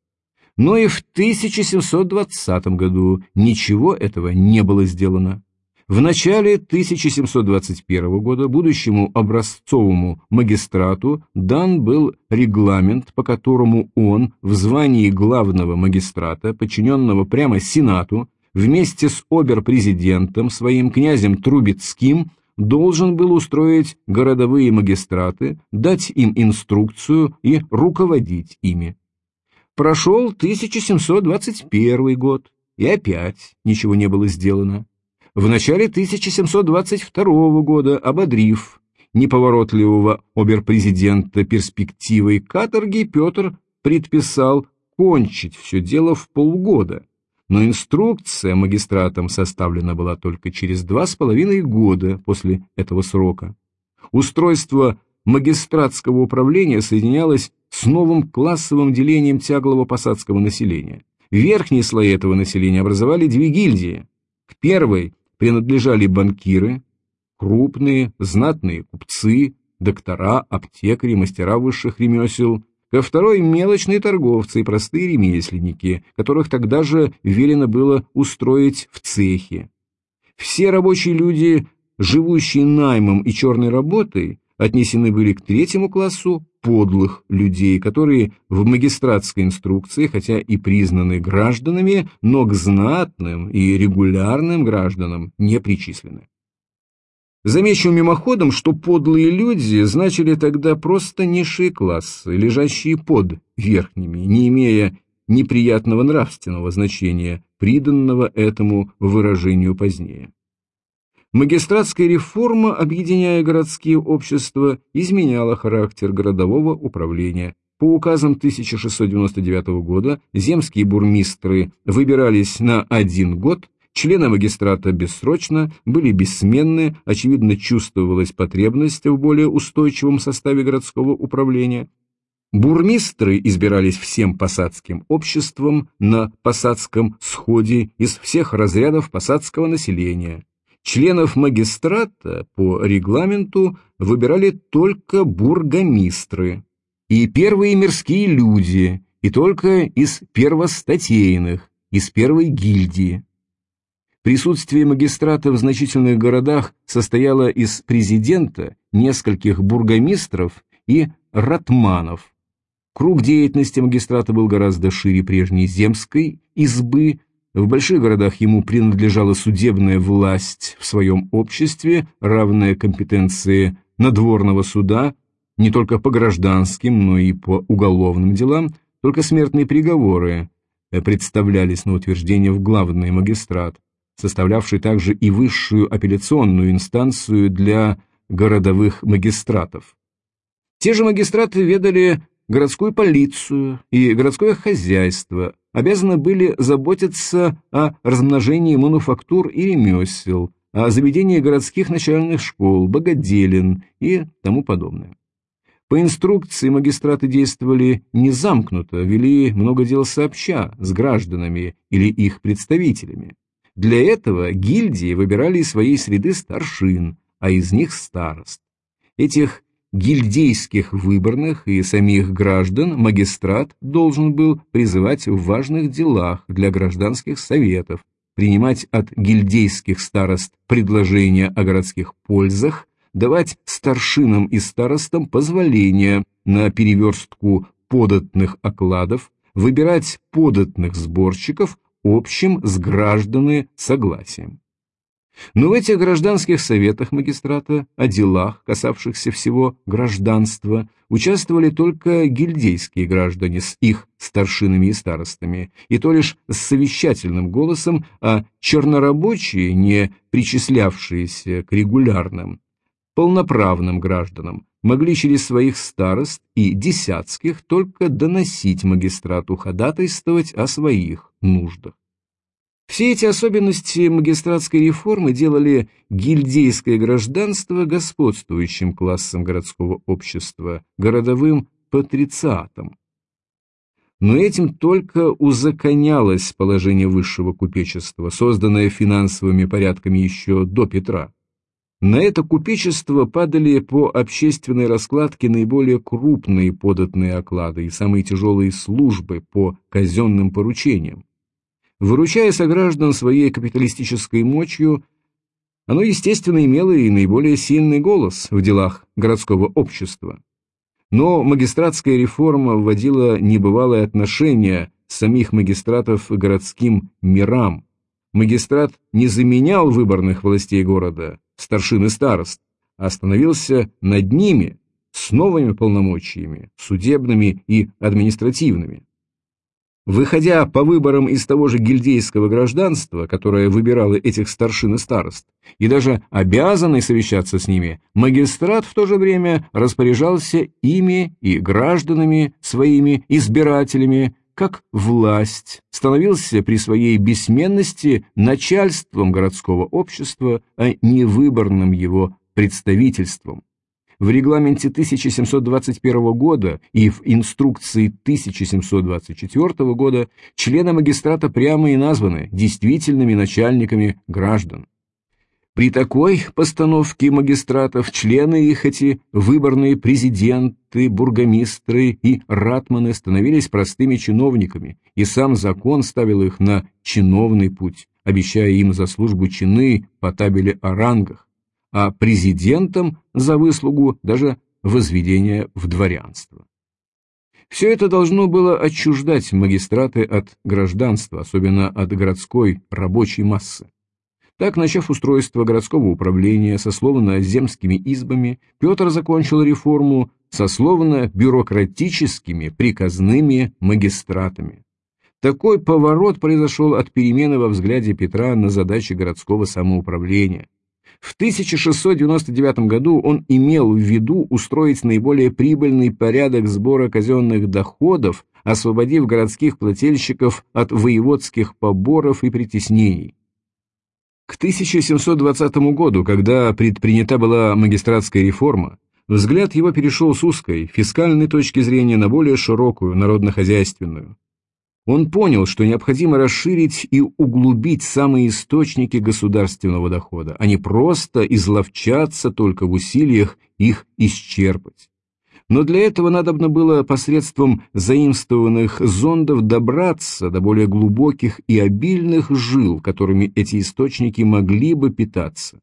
Но и в 1720 году ничего этого не было сделано. В начале 1721 года будущему образцовому магистрату дан был регламент, по которому он в звании главного магистрата, подчиненного прямо Сенату, вместе с обер-президентом, своим князем Трубецким, должен был устроить городовые магистраты, дать им инструкцию и руководить ими. Прошел 1721 год, и опять ничего не было сделано. В начале 1722 года, ободрив неповоротливого обер-президента перспективой каторги, Петр предписал кончить все дело в полгода, но инструкция магистратам составлена была только через два с половиной года после этого срока. Устройство магистратского управления соединялось с новым классовым делением тяглого посадского населения. Верхние слои этого населения образовали две гильдии. К первой принадлежали банкиры, крупные, знатные купцы, доктора, аптекари, мастера высших ремесел, Ко второй – мелочные торговцы и простые ремесленники, которых тогда же велено было устроить в цехе. Все рабочие люди, живущие наймом и черной работой, отнесены были к третьему классу подлых людей, которые в магистратской инструкции, хотя и признаны гражданами, но к знатным и регулярным гражданам не причислены. Замечу мимоходом, что подлые люди значили тогда просто низшие классы, лежащие под верхними, не имея неприятного нравственного значения, приданного этому выражению позднее. Магистратская реформа, объединяя городские общества, изменяла характер городового управления. По указам 1699 года земские бурмистры выбирались на один год, Члены магистрата бессрочно были бессменны, очевидно чувствовалась потребность в более устойчивом составе городского управления. Бурмистры избирались всем посадским обществом на посадском сходе из всех разрядов посадского населения. Членов магистрата по регламенту выбирали только бургомистры и первые мирские люди, и только из первостатейных, из первой гильдии. Присутствие магистрата в значительных городах состояло из президента, нескольких бургомистров и ратманов. Круг деятельности магистрата был гораздо шире прежней земской избы, в больших городах ему принадлежала судебная власть в своем обществе, равная компетенции надворного суда, не только по гражданским, но и по уголовным делам, только смертные приговоры представлялись на утверждение в главный магистрат, составлявший также и высшую апелляционную инстанцию для городовых магистратов. Те же магистраты ведали городскую полицию и городское хозяйство, обязаны были заботиться о размножении мануфактур и ремесел, о заведении городских начальных школ, богоделин и тому подобное. По инструкции магистраты действовали не замкнуто, вели много дел сообща с гражданами или их представителями. Для этого гильдии выбирали из своей среды старшин, а из них старост. Этих гильдейских выборных и самих граждан магистрат должен был призывать в важных делах для гражданских советов, принимать от гильдейских старост предложения о городских пользах, давать старшинам и старостам позволения на переверстку податных окладов, выбирать податных сборщиков общим с гражданы согласием. Но в этих гражданских советах магистрата о делах, касавшихся всего гражданства, участвовали только гильдейские граждане с их старшинами и старостами, и то лишь с совещательным голосом, а чернорабочие, не причислявшиеся к регулярным, полноправным гражданам, могли через своих старост и десятских только доносить магистрату ходатайствовать о своих нуждах. Все эти особенности магистратской реформы делали гильдейское гражданство господствующим классом городского общества, городовым патрициатом. Но этим только узаконялось положение высшего купечества, созданное финансовыми порядками еще до Петра. На это купечество падали по общественной раскладке наиболее крупные податные оклады и самые тяжелые службы по казенным поручениям. Выручая сограждан своей капиталистической мощью, оно, естественно, имело и наиболее сильный голос в делах городского общества. Но магистратская реформа вводила небывалое отношение самих магистратов к городским мирам. Магистрат не заменял выборных властей города, старшин и старост, а становился над ними с новыми полномочиями, судебными и административными. Выходя по выборам из того же гильдейского гражданства, которое выбирало этих старшин и старост, и даже обязанный совещаться с ними, магистрат в то же время распоряжался ими и гражданами своими избирателями, как власть, становился при своей бессменности начальством городского общества, а не выборным его представительством. В регламенте 1721 года и в инструкции 1724 года члены магистрата прямо и названы действительными начальниками граждан. При такой постановке магистратов члены их эти выборные президенты, бургомистры и ратманы становились простыми чиновниками, и сам закон ставил их на чиновный путь, обещая им за службу чины по табели о рангах а президентом за выслугу даже возведения в дворянство. Все это должно было отчуждать магистраты от гражданства, особенно от городской рабочей массы. Так, начав устройство городского управления сословно-земскими избами, Петр закончил реформу сословно-бюрократическими приказными магистратами. Такой поворот произошел от перемены во взгляде Петра на задачи городского самоуправления. В 1699 году он имел в виду устроить наиболее прибыльный порядок сбора казенных доходов, освободив городских плательщиков от воеводских поборов и притеснений. К 1720 году, когда предпринята была магистратская реформа, взгляд его перешел с узкой, фискальной точки зрения на более широкую, народно-хозяйственную. Он понял, что необходимо расширить и углубить самые источники государственного дохода, а не просто изловчаться только в усилиях их исчерпать. Но для этого надобно было посредством заимствованных зондов добраться до более глубоких и обильных жил, которыми эти источники могли бы питаться.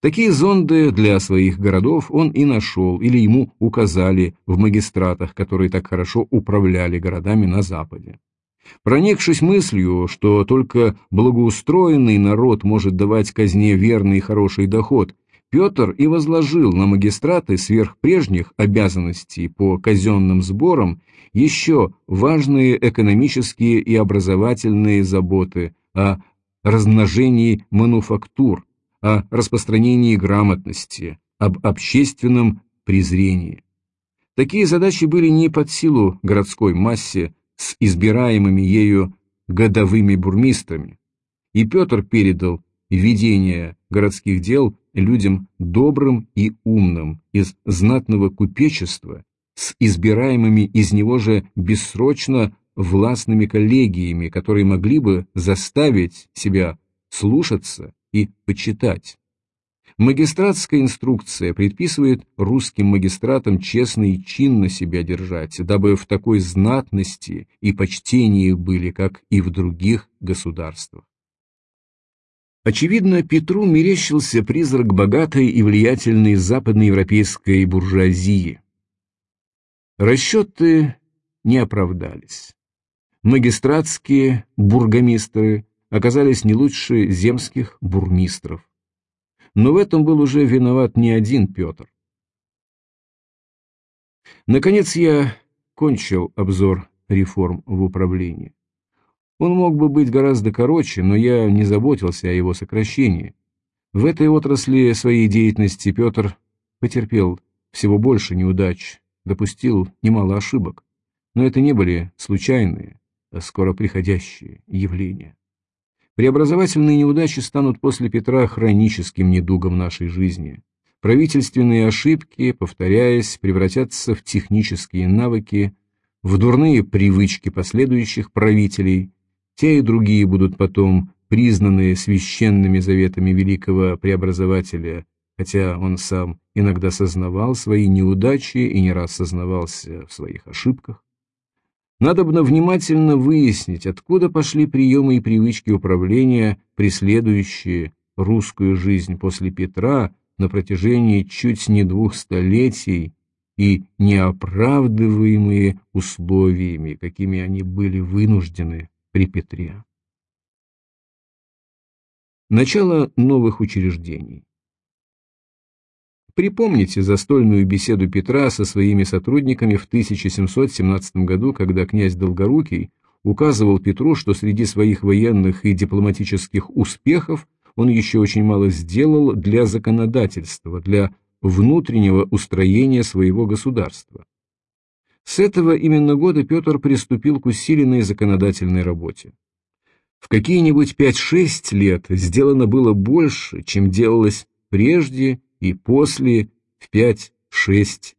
Такие зонды для своих городов он и нашел, или ему указали в магистратах, которые так хорошо управляли городами на Западе. Проникшись мыслью, что только благоустроенный народ может давать казне верный и хороший доход, Петр и возложил на магистраты сверх прежних обязанностей по казенным сборам еще важные экономические и образовательные заботы о размножении мануфактур, о распространении грамотности, об общественном презрении. Такие задачи были не под силу городской массе с избираемыми ею годовыми бурмистрами, и Петр передал ведение городских дел людям добрым и умным из знатного купечества с избираемыми из него же бессрочно властными коллегиями, которые могли бы заставить себя слушаться и почитать. Магистратская инструкция предписывает русским магистратам честно и чинно себя держать, дабы в такой знатности и почтении были, как и в других государствах. Очевидно, Петру мерещился призрак богатой и влиятельной западноевропейской буржуазии. Расчеты не оправдались. Магистратские бургомистры оказались не лучше земских бурмистров. Но в этом был уже виноват не один Петр. Наконец я кончил обзор реформ в управлении. Он мог бы быть гораздо короче, но я не заботился о его сокращении. В этой отрасли своей деятельности Петр потерпел всего больше неудач, допустил немало ошибок. Но это не были случайные, а скоро приходящие явления. Преобразовательные неудачи станут после Петра хроническим недугом нашей жизни. Правительственные ошибки, повторяясь, превратятся в технические навыки, в дурные привычки последующих правителей, те и другие будут потом признаны священными заветами великого преобразователя, хотя он сам иногда сознавал свои неудачи и не раз сознавался в своих ошибках. Надобно внимательно выяснить, откуда пошли приемы и привычки управления, преследующие русскую жизнь после Петра на протяжении чуть не двух столетий и неоправдываемые условиями, какими они были вынуждены при Петре. Начало новых учреждений. Припомните застольную беседу Петра со своими сотрудниками в 1717 году, когда князь Долгорукий указывал Петру, что среди своих военных и дипломатических успехов он еще очень мало сделал для законодательства, для внутреннего устроения своего государства. С этого именно года Петр приступил к усиленной законодательной работе. В какие-нибудь 5-6 лет сделано было больше, чем делалось прежде и после в 5-6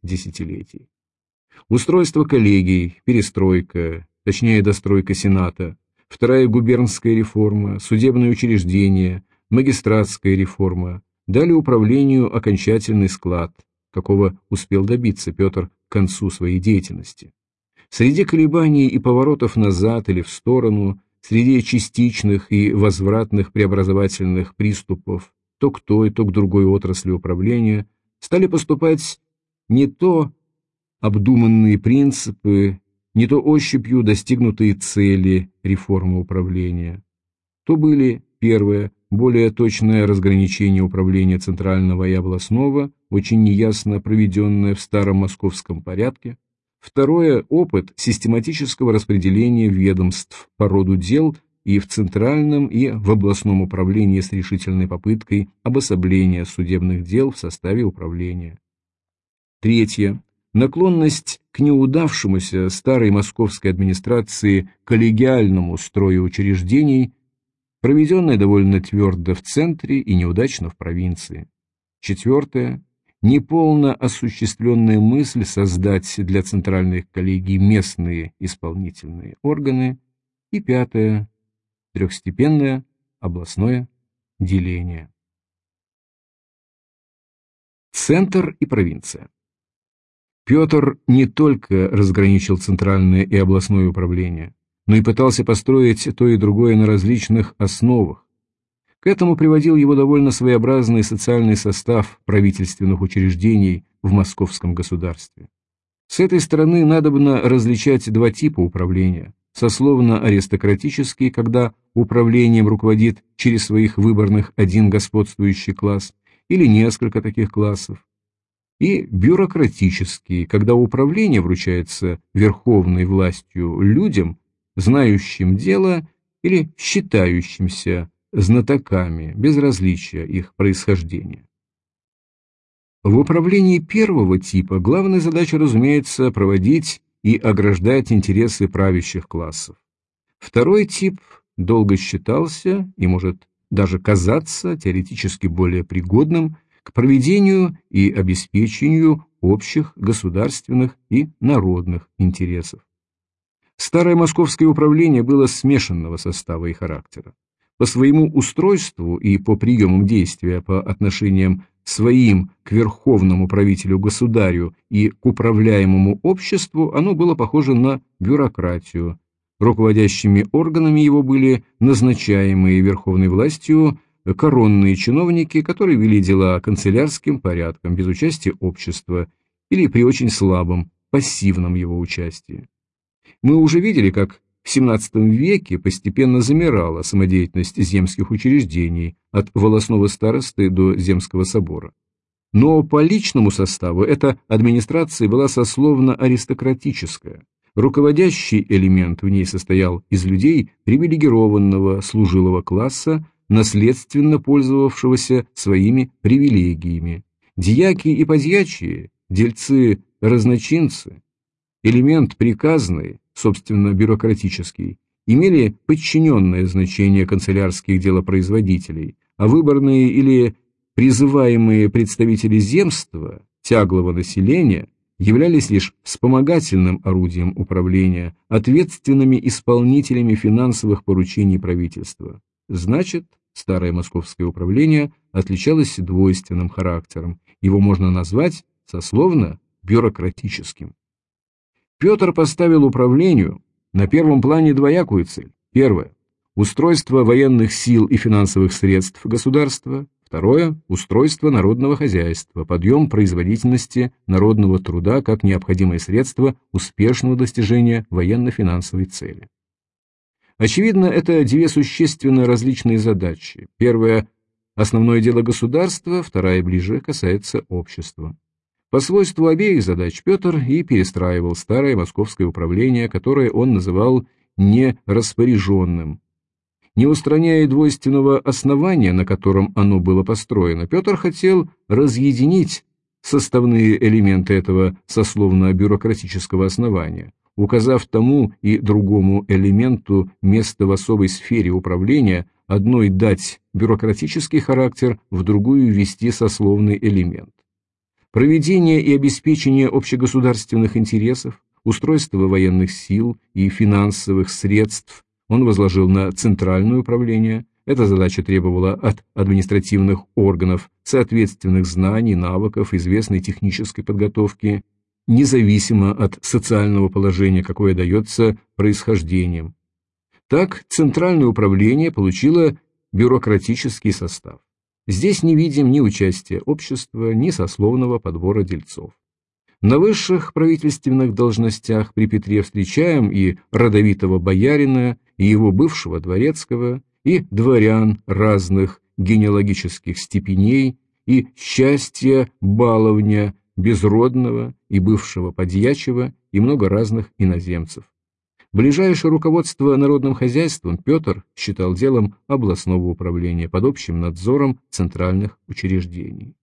десятилетий. Устройство коллегий, перестройка, точнее достройка Сената, вторая губернская реформа, судебные учреждения, магистратская реформа дали управлению окончательный склад, какого успел добиться Петр концу своей деятельности. Среди колебаний и поворотов назад или в сторону, среди частичных и возвратных преобразовательных приступов, то к той, то к другой отрасли управления, стали поступать не то обдуманные принципы, не то ощупью достигнутые цели реформы управления. То были, первое, более точное разграничение управления центрального и областного, очень неясно проведенное в старом московском порядке. Второе – опыт систематического распределения ведомств по роду дел и в центральном, и в областном управлении с решительной попыткой обособления судебных дел в составе управления. Третье. Наклонность к неудавшемуся старой московской администрации коллегиальному строю учреждений – проведенная довольно твердо в центре и неудачно в провинции. Четвертое. Неполно осуществленная мысль создать для центральных коллегий местные исполнительные органы. И пятое. Трехстепенное областное деление. Центр и провинция. Петр не только разграничил центральное и областное управление, но и пытался построить то и другое на различных основах. К этому приводил его довольно своеобразный социальный состав правительственных учреждений в московском государстве. С этой стороны надобно различать два типа управления. Сословно-аристократический, когда управлением руководит через своих выборных один господствующий класс, или несколько таких классов, и бюрократический, когда управление вручается верховной властью людям, знающим дело или считающимся знатоками, без различия их происхождения. В управлении первого типа главная задача, разумеется, проводить и ограждать интересы правящих классов. Второй тип долго считался и может даже казаться теоретически более пригодным к проведению и обеспечению общих государственных и народных интересов. Старое московское управление было смешанного состава и характера. По своему устройству и по приемам действия по отношениям своим к верховному правителю-государю и к управляемому обществу оно было похоже на бюрократию. Руководящими органами его были назначаемые верховной властью коронные чиновники, которые вели дела канцелярским порядком без участия общества или при очень слабом, пассивном его участии. Мы уже видели, как в XVII веке постепенно замирала самодеятельность земских учреждений от волосного старосты до земского собора. Но по личному составу эта администрация была сословно-аристократическая. Руководящий элемент в ней состоял из людей привилегированного служилого класса, наследственно пользовавшегося своими привилегиями. Дьяки и подьячие, дельцы-разночинцы, элемент приказный, собственно бюрократический, имели подчиненное значение канцелярских делопроизводителей, а выборные или призываемые представители земства, тяглого населения, являлись лишь вспомогательным орудием управления, ответственными исполнителями финансовых поручений правительства. Значит, старое московское управление отличалось двойственным характером, его можно назвать сословно-бюрократическим. Петр поставил управлению на первом плане двоякую цель. Первое – устройство военных сил и финансовых средств государства. Второе – устройство народного хозяйства, подъем производительности народного труда как необходимое средство успешного достижения военно-финансовой цели. Очевидно, это две существенно различные задачи. Первая – основное дело государства, вторая ближе касается общества. По свойству обеих задач Петр и перестраивал старое московское управление, которое он называл нераспоряженным. Не устраняя двойственного основания, на котором оно было построено, Петр хотел разъединить составные элементы этого сословно-бюрократического основания, указав тому и другому элементу место в особой сфере управления, одной дать бюрократический характер, в другую ввести сословный элемент. Проведение и обеспечение общегосударственных интересов, устройство военных сил и финансовых средств он возложил на Центральное управление. Эта задача требовала от административных органов соответственных знаний, навыков, известной технической подготовки, независимо от социального положения, какое дается происхождением. Так Центральное управление получило бюрократический состав. Здесь не видим ни участия общества, ни сословного подбора дельцов. На высших правительственных должностях при Петре встречаем и родовитого боярина, и его бывшего дворецкого, и дворян разных генеалогических степеней, и счастья баловня, безродного и бывшего подьячего, и много разных иноземцев. Ближайшее руководство народным хозяйством Петр считал делом областного управления под общим надзором центральных учреждений.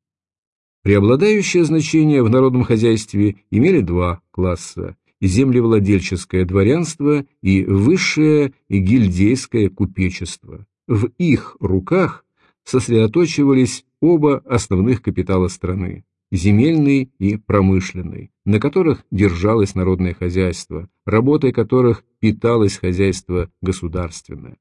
Преобладающее значение в народном хозяйстве имели два класса – землевладельческое дворянство и высшее гильдейское купечество. В их руках сосредоточивались оба основных капитала страны земельный и промышленный, на которых держалось народное хозяйство, работой которых питалось хозяйство государственное.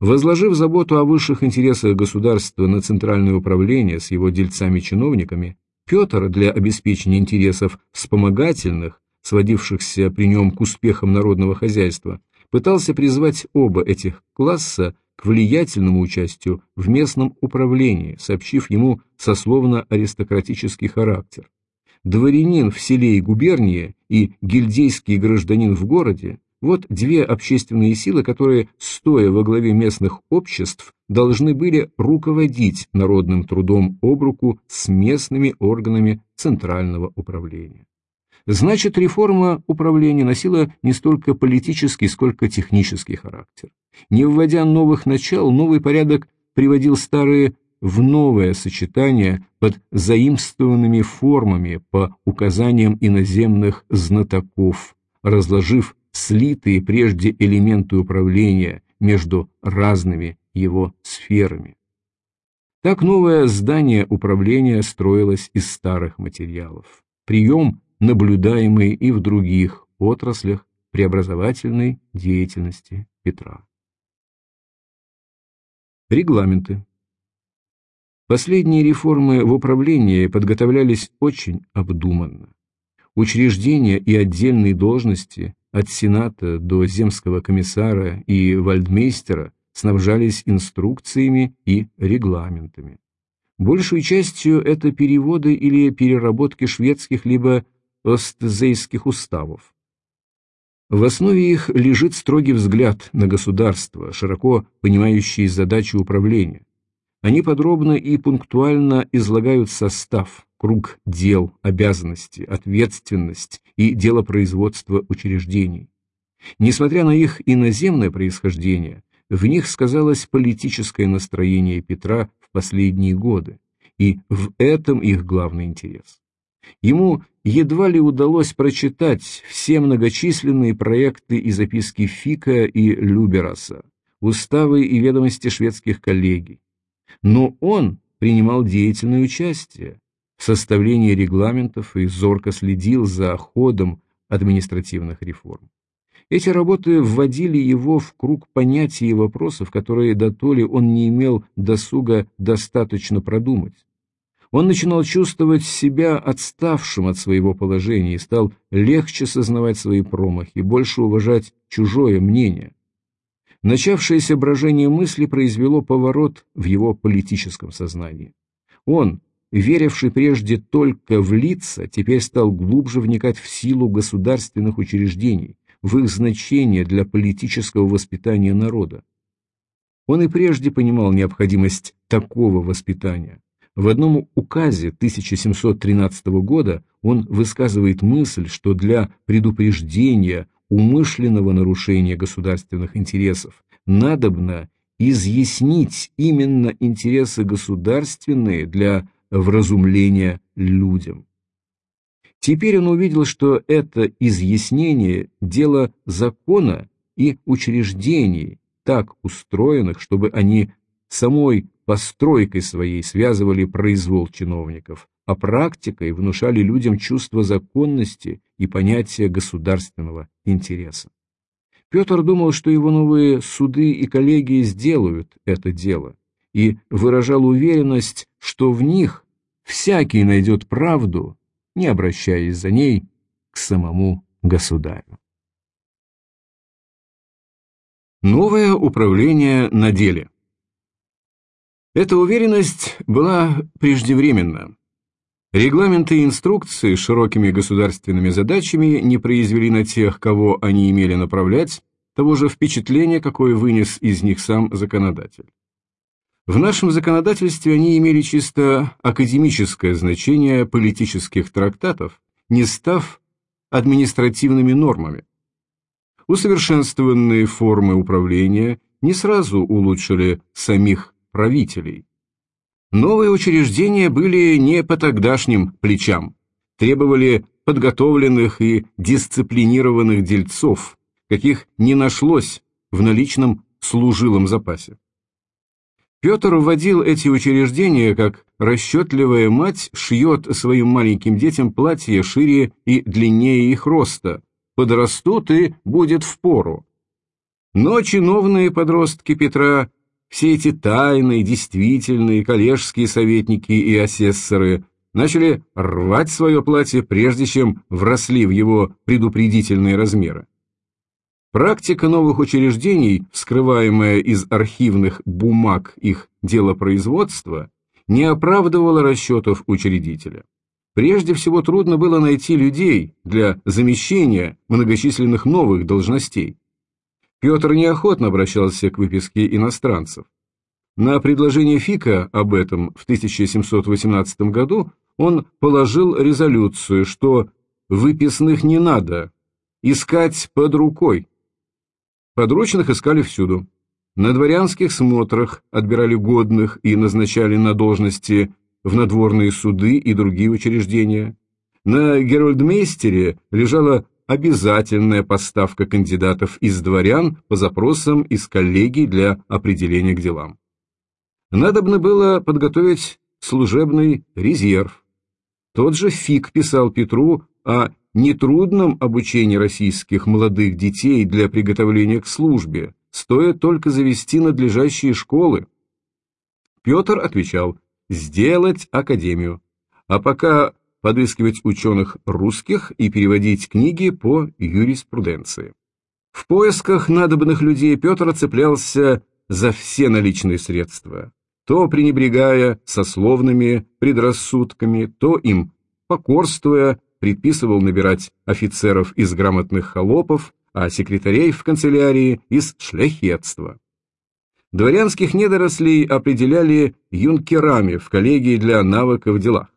Возложив заботу о высших интересах государства на Центральное управление с его дельцами-чиновниками, Петр для обеспечения интересов вспомогательных, сводившихся при нем к успехам народного хозяйства, пытался призвать оба этих класса к влиятельному участию в местном управлении, сообщив ему сословно-аристократический характер. Дворянин в селе и губернии и гильдейский гражданин в городе Вот две общественные силы, которые, стоя во главе местных обществ, должны были руководить народным трудом об руку с местными органами центрального управления. Значит, реформа управления носила не столько политический, сколько технический характер. Не вводя новых начал, новый порядок приводил старые в новое сочетание под заимствованными формами по указаниям иноземных знатоков, разложив слитые прежде элементы управления между разными его сферами. Так новое здание управления строилось из старых материалов. Прием, наблюдаемый и в других отраслях преобразовательной деятельности Петра. Регламенты. Последние реформы в управлении подготовлялись очень обдуманно. Учреждения и отдельные должности от сената до земского комиссара и вальдмейстера снабжались инструкциями и регламентами. Большей частью это переводы или переработки шведских либо остзейских уставов. В основе их лежит строгий взгляд на государство, широко понимающий задачи управления. Они подробно и пунктуально излагают состав, круг дел, обязанности, ответственность и делопроизводство учреждений. Несмотря на их иноземное происхождение, в них сказалось политическое настроение Петра в последние годы, и в этом их главный интерес. Ему едва ли удалось прочитать все многочисленные проекты и записки Фика и Любераса, уставы и ведомости шведских коллегий. Но он принимал деятельное участие, в составлении регламентов и зорко следил за ходом административных реформ. Эти работы вводили его в круг понятий и вопросов, которые до то ли он не имел досуга достаточно продумать. Он начинал чувствовать себя отставшим от своего положения и стал легче сознавать свои промахи, больше уважать чужое мнение. Начавшееся брожение мысли произвело поворот в его политическом сознании. Он, веривший прежде только в лица, теперь стал глубже вникать в силу государственных учреждений, в их значение для политического воспитания народа. Он и прежде понимал необходимость такого воспитания. В одном указе 1713 года он высказывает мысль, что для предупреждения умышленного нарушения государственных интересов надобно изъяснить именно интересы государственные для вразумления людям. Теперь он увидел, что это изъяснение – дело закона и учреждений, так устроенных, чтобы они самой постройкой своей связывали произвол чиновников, а практикой внушали людям чувство законности и понятие государственного интереса. Петр думал, что его новые суды и коллегии сделают это дело, и выражал уверенность, что в них всякий найдет правду, не обращаясь за ней к самому государю. Новое управление на деле Эта уверенность была преждевременна. Регламенты и инструкции с широкими государственными задачами не произвели на тех, кого они имели направлять, того же впечатления, какое вынес из них сам законодатель. В нашем законодательстве они имели чисто академическое значение политических трактатов, не став административными нормами. Усовершенствованные формы управления не сразу улучшили самих правителей. Новые учреждения были не по тогдашним плечам, требовали подготовленных и дисциплинированных дельцов, каких не нашлось в наличном служилом запасе. Петр вводил эти учреждения, как расчетливая мать шьет своим маленьким детям платье шире и длиннее их роста. Подрастут и будет впору. Но чиновные подростки Петра, все эти тайные, действительные коллежские советники и асессоры, начали рвать свое платье, прежде чем вросли в его предупредительные размеры. Практика новых учреждений, вскрываемая из архивных бумаг их делопроизводства, не оправдывала расчетов учредителя. Прежде всего трудно было найти людей для замещения многочисленных новых должностей. Петр неохотно обращался к выписке иностранцев. На предложение Фика об этом в 1718 году он положил резолюцию, что выписных не надо, искать под рукой. Подручных искали всюду. На дворянских смотрах отбирали годных и назначали на должности в надворные суды и другие учреждения. На Герольдмейстере лежала обязательная поставка кандидатов из дворян по запросам из коллегий для определения к делам. Надобно было подготовить служебный резерв. Тот же Фиг писал Петру о нетрудном обучении российских молодых детей для приготовления к службе, стоит только завести надлежащие школы. Петр отвечал, сделать академию, а пока подыскивать ученых русских и переводить книги по юриспруденции. В поисках надобных людей Петр цеплялся за все наличные средства, то пренебрегая сословными предрассудками, то им покорствуя, предписывал набирать офицеров из грамотных холопов, а секретарей в канцелярии из шляхетства. Дворянских недорослей определяли юнкерами в коллегии для навыка в делах.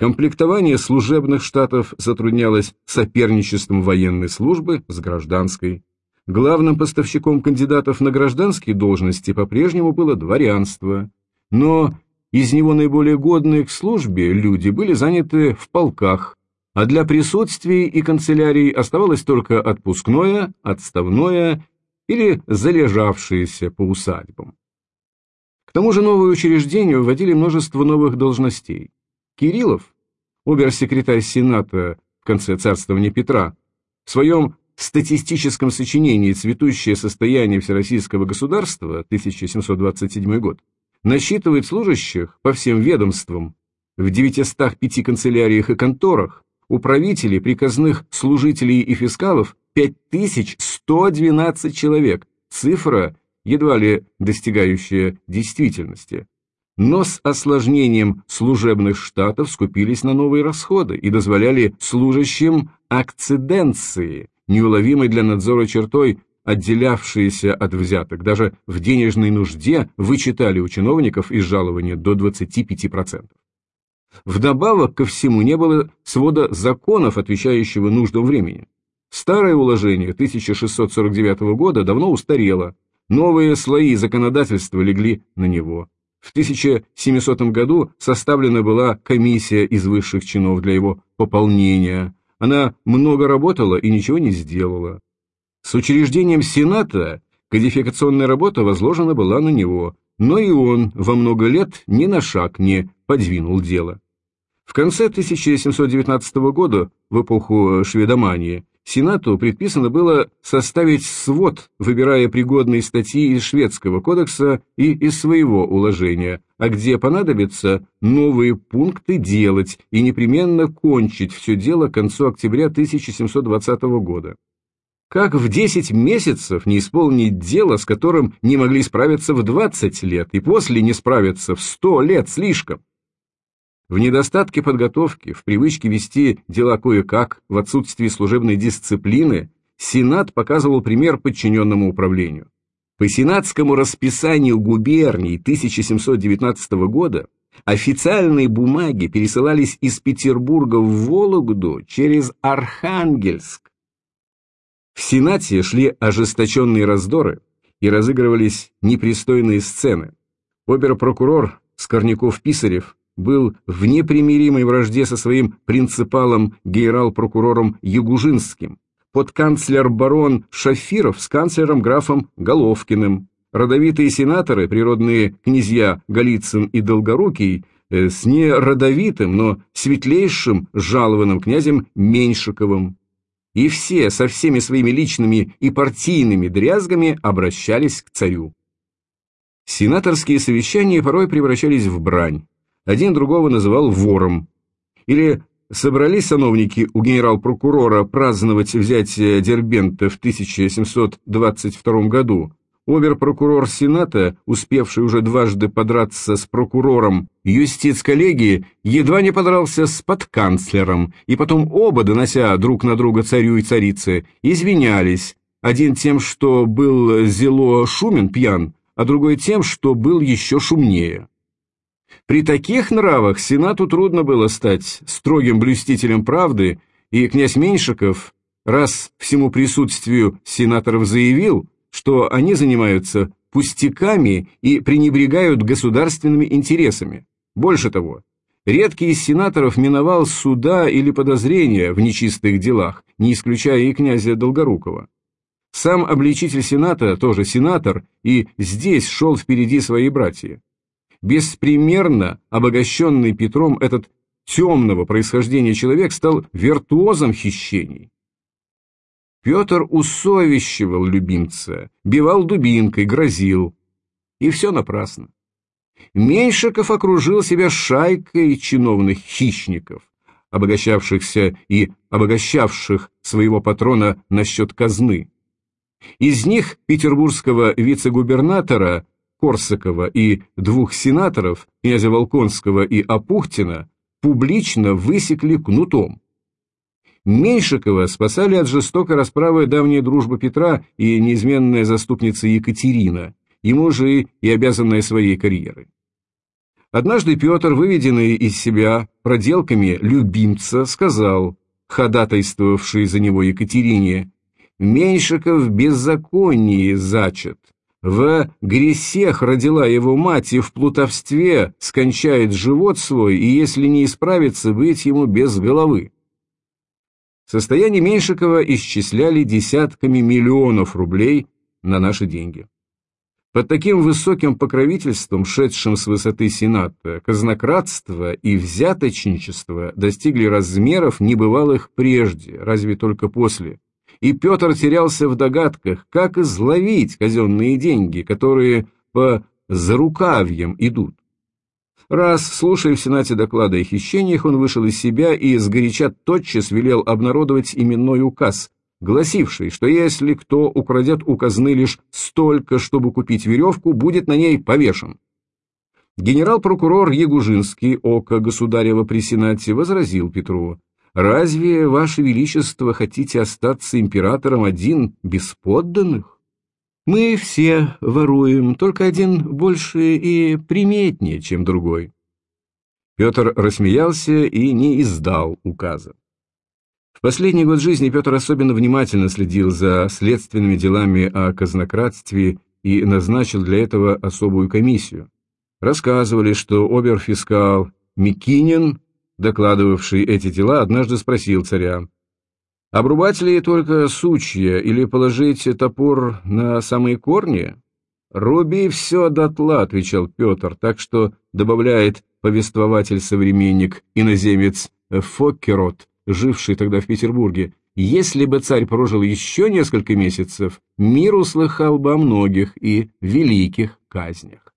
Комплектование служебных штатов затруднялось соперничеством военной службы с гражданской. Главным поставщиком кандидатов на гражданские должности по-прежнему было дворянство, но из него наиболее годные к службе люди были заняты в полках, а для присутствий и канцелярий оставалось только отпускное, отставное или залежавшиеся по усадьбам. К тому же новые учреждения вводили множество новых должностей. Кириллов, обер-секретарь Сената в конце царствования Петра, в своем статистическом сочинении «Цветущее состояние Всероссийского государства» 1727 год насчитывает служащих по всем ведомствам в 905 канцеляриях и конторах, управителей, приказных служителей и фискалов 5112 человек, цифра, едва ли достигающая действительности. Но с осложнением служебных штатов скупились на новые расходы и дозволяли служащим акциденции, неуловимой для надзора чертой, отделявшиеся от взяток, даже в денежной нужде вычитали у чиновников из жалования до 25%. Вдобавок ко всему не было свода законов, отвечающего нуждам времени. Старое уложение 1649 года давно устарело, новые слои законодательства легли на него. В 1700 году составлена была комиссия из высших чинов для его пополнения. Она много работала и ничего не сделала. С учреждением Сената кодификационная работа возложена была на него, но и он во много лет ни на шаг не подвинул дело. В конце 1719 года, в эпоху шведомании, Сенату предписано было составить свод, выбирая пригодные статьи из шведского кодекса и из своего уложения, а где понадобится новые пункты делать и непременно кончить все дело к концу октября 1720 года. Как в 10 месяцев не исполнить дело, с которым не могли справиться в 20 лет, и после не справиться в 100 лет слишком? В недостатке подготовки, в привычке вести дела кое-как, в отсутствии служебной дисциплины, Сенат показывал пример подчиненному управлению. По сенатскому расписанию губерний 1719 года официальные бумаги пересылались из Петербурга в Вологду через Архангельск, в Сенате шли ожесточенные раздоры и разыгрывались непристойные сцены. Обер-прокурор Скорняков-Писарев был в непримиримой вражде со своим принципалом генерал-прокурором Ягужинским, подканцлер-барон Шафиров с канцлером-графом Головкиным, родовитые сенаторы, природные князья Голицын и Долгорукий, э, с неродовитым, но светлейшим жалованным князем Меньшиковым, и все со всеми своими личными и партийными дрязгами обращались к царю. Сенаторские совещания порой превращались в брань. Один другого называл вором. Или собрались сановники у генерал-прокурора праздновать взятие Дербента в 1722 году. обер-прокурор Сената, успевший уже дважды подраться с прокурором юстиц-коллегии, едва не подрался с подканцлером, и потом оба, донося друг на друга царю и царице, извинялись, один тем, что был зело шумен пьян, а другой тем, что был еще шумнее. При таких нравах Сенату трудно было стать строгим блюстителем правды, и князь Меньшиков, раз всему присутствию сенаторов заявил, что они занимаются пустяками и пренебрегают государственными интересами. Больше того, редкий из сенаторов миновал суда или подозрения в нечистых делах, не исключая и князя Долгорукова. Сам обличитель Сената, тоже сенатор, и здесь шел впереди своей братья. Беспримерно обогащенный Петром этот темного происхождения человек стал виртуозом хищений. Петр усовещивал любимца, бивал дубинкой, грозил. И все напрасно. Меньшиков окружил себя шайкой чиновных хищников, обогащавшихся и обогащавших своего патрона насчет казны. Из них петербургского вице-губернатора Корсакова и двух сенаторов, князя Волконского и Апухтина, публично высекли кнутом. Меньшикова спасали от жестокой расправы давняя дружба Петра и неизменная заступница Екатерина, ему же и обязанная своей карьерой. Однажды Петр, выведенный из себя проделками любимца, сказал, ходатайствовавший за него Екатерине, Меньшиков беззаконие зачат. В гресех родила его мать, и в плутовстве скончает живот свой, и если не исправится, быть ему без головы. Состояние Меньшикова исчисляли десятками миллионов рублей на наши деньги. Под таким высоким покровительством, шедшим с высоты Сената, казнократство и взяточничество достигли размеров, небывалых прежде, разве только после и Петр терялся в догадках, как изловить казенные деньги, которые по зарукавьям идут. Раз, слушая в Сенате доклады о хищениях, он вышел из себя и сгоряча тотчас велел обнародовать именной указ, гласивший, что если кто украдет у казны лишь столько, чтобы купить веревку, будет на ней повешен. Генерал-прокурор Ягужинский, око государева при Сенате, возразил Петру, Разве, Ваше Величество, хотите остаться императором один без подданных? Мы все воруем, только один больше и приметнее, чем другой. Петр рассмеялся и не издал указа. В последний год жизни Петр особенно внимательно следил за следственными делами о казнократстве и назначил для этого особую комиссию. Рассказывали, что оберфискал Микинин докладывавший эти дела, однажды спросил царя, «Обрубать ли только сучья или положить топор на самые корни?» «Руби все дотла», — отвечал Петр, так что добавляет повествователь-современник, иноземец Фоккерот, живший тогда в Петербурге, «Если бы царь прожил еще несколько месяцев, мир услыхал бы о многих и великих казнях».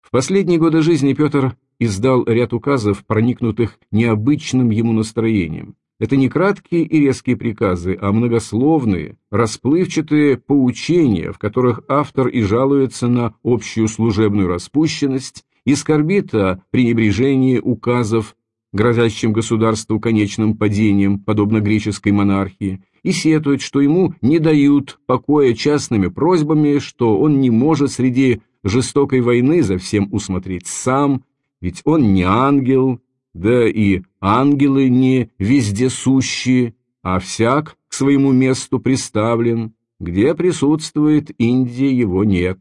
В последние годы жизни Петр издал ряд указов, проникнутых необычным ему настроением. Это не краткие и резкие приказы, а многословные, расплывчатые поучения, в которых автор и жалуется на общую служебную распущенность и скорбит о пренебрежении указов, грозящим государству конечным падением, подобно греческой монархии, и сетует, что ему не дают покоя частными просьбами, что он не может среди жестокой войны за всем усмотреть сам, ведь он не ангел, да и ангелы не вездесущие, а всяк к своему месту приставлен, где присутствует Индия, его нет.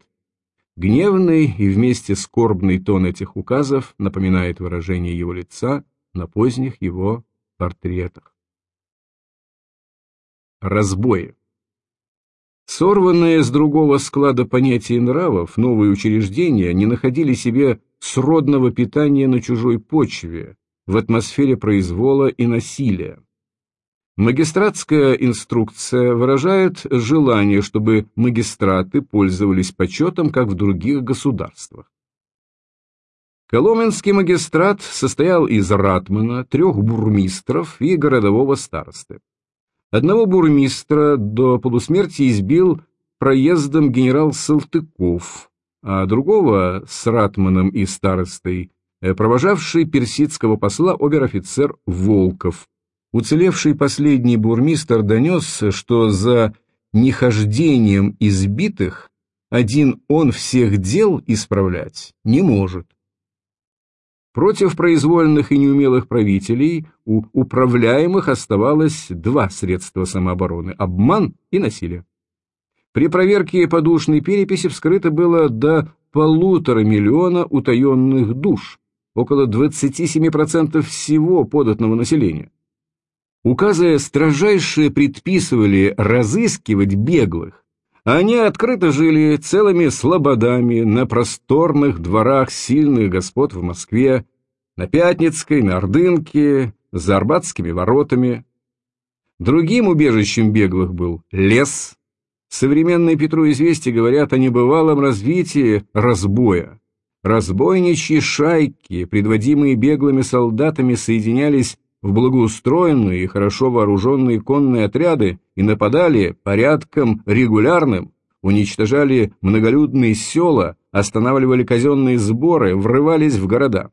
Гневный и вместе скорбный тон этих указов напоминает выражение его лица на поздних его портретах. Разбои Сорванные с другого склада понятий нравов, новые учреждения не находили себе сродного питания на чужой почве, в атмосфере произвола и насилия. Магистратская инструкция выражает желание, чтобы магистраты пользовались почетом, как в других государствах. Коломенский магистрат состоял из ратмана, трех бурмистров и городового старосты. Одного бурмистра до полусмерти избил проездом генерал Салтыков, а другого с ратманом и старостой, э, провожавший персидского посла обер-офицер Волков. Уцелевший последний бурмистр донес, что за нехождением избитых один он всех дел исправлять не может. Против произвольных и неумелых правителей у управляемых оставалось два средства самообороны – обман и насилие. При проверке подушной переписи вскрыто было до полутора миллиона утаенных душ, около 27% всего податного населения. Указы строжайше предписывали разыскивать беглых, они открыто жили целыми слободами на просторных дворах сильных господ в Москве, на Пятницкой, на Ордынке, за Арбатскими воротами. Другим убежищем беглых был лес. Современные Петру известия говорят о небывалом развитии разбоя. Разбойничьи шайки, предводимые беглыми солдатами, соединялись в благоустроенные и хорошо вооруженные конные отряды и нападали порядком регулярным, уничтожали многолюдные села, останавливали казенные сборы, врывались в города.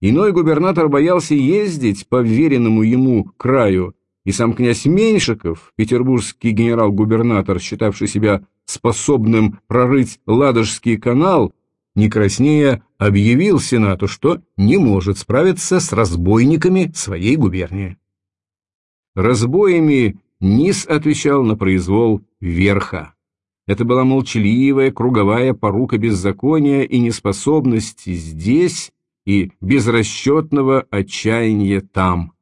Иной губернатор боялся ездить по веренному ему краю, и сам князь Меньшиков, петербургский генерал-губернатор, считавший себя способным прорыть Ладожский канал, не краснея, объявил Сенату, что не может справиться с разбойниками своей губернии. Разбоями низ отвечал на произвол верха. Это была молчаливая круговая порука беззакония и неспособности здесь и безрасчетного отчаяния там.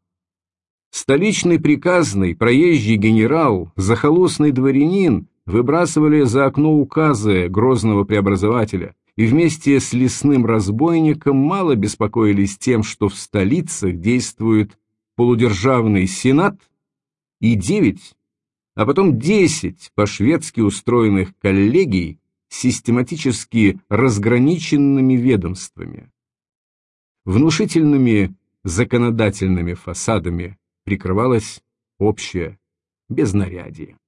Столичный приказный, проезжий генерал, захолустный дворянин выбрасывали за окно указы грозного преобразователя – и вместе с лесным разбойником мало беспокоились тем, что в столицах действует полудержавный сенат и девять, а потом десять по-шведски устроенных коллегий систематически разграниченными ведомствами. Внушительными законодательными фасадами прикрывалось общее безнарядие.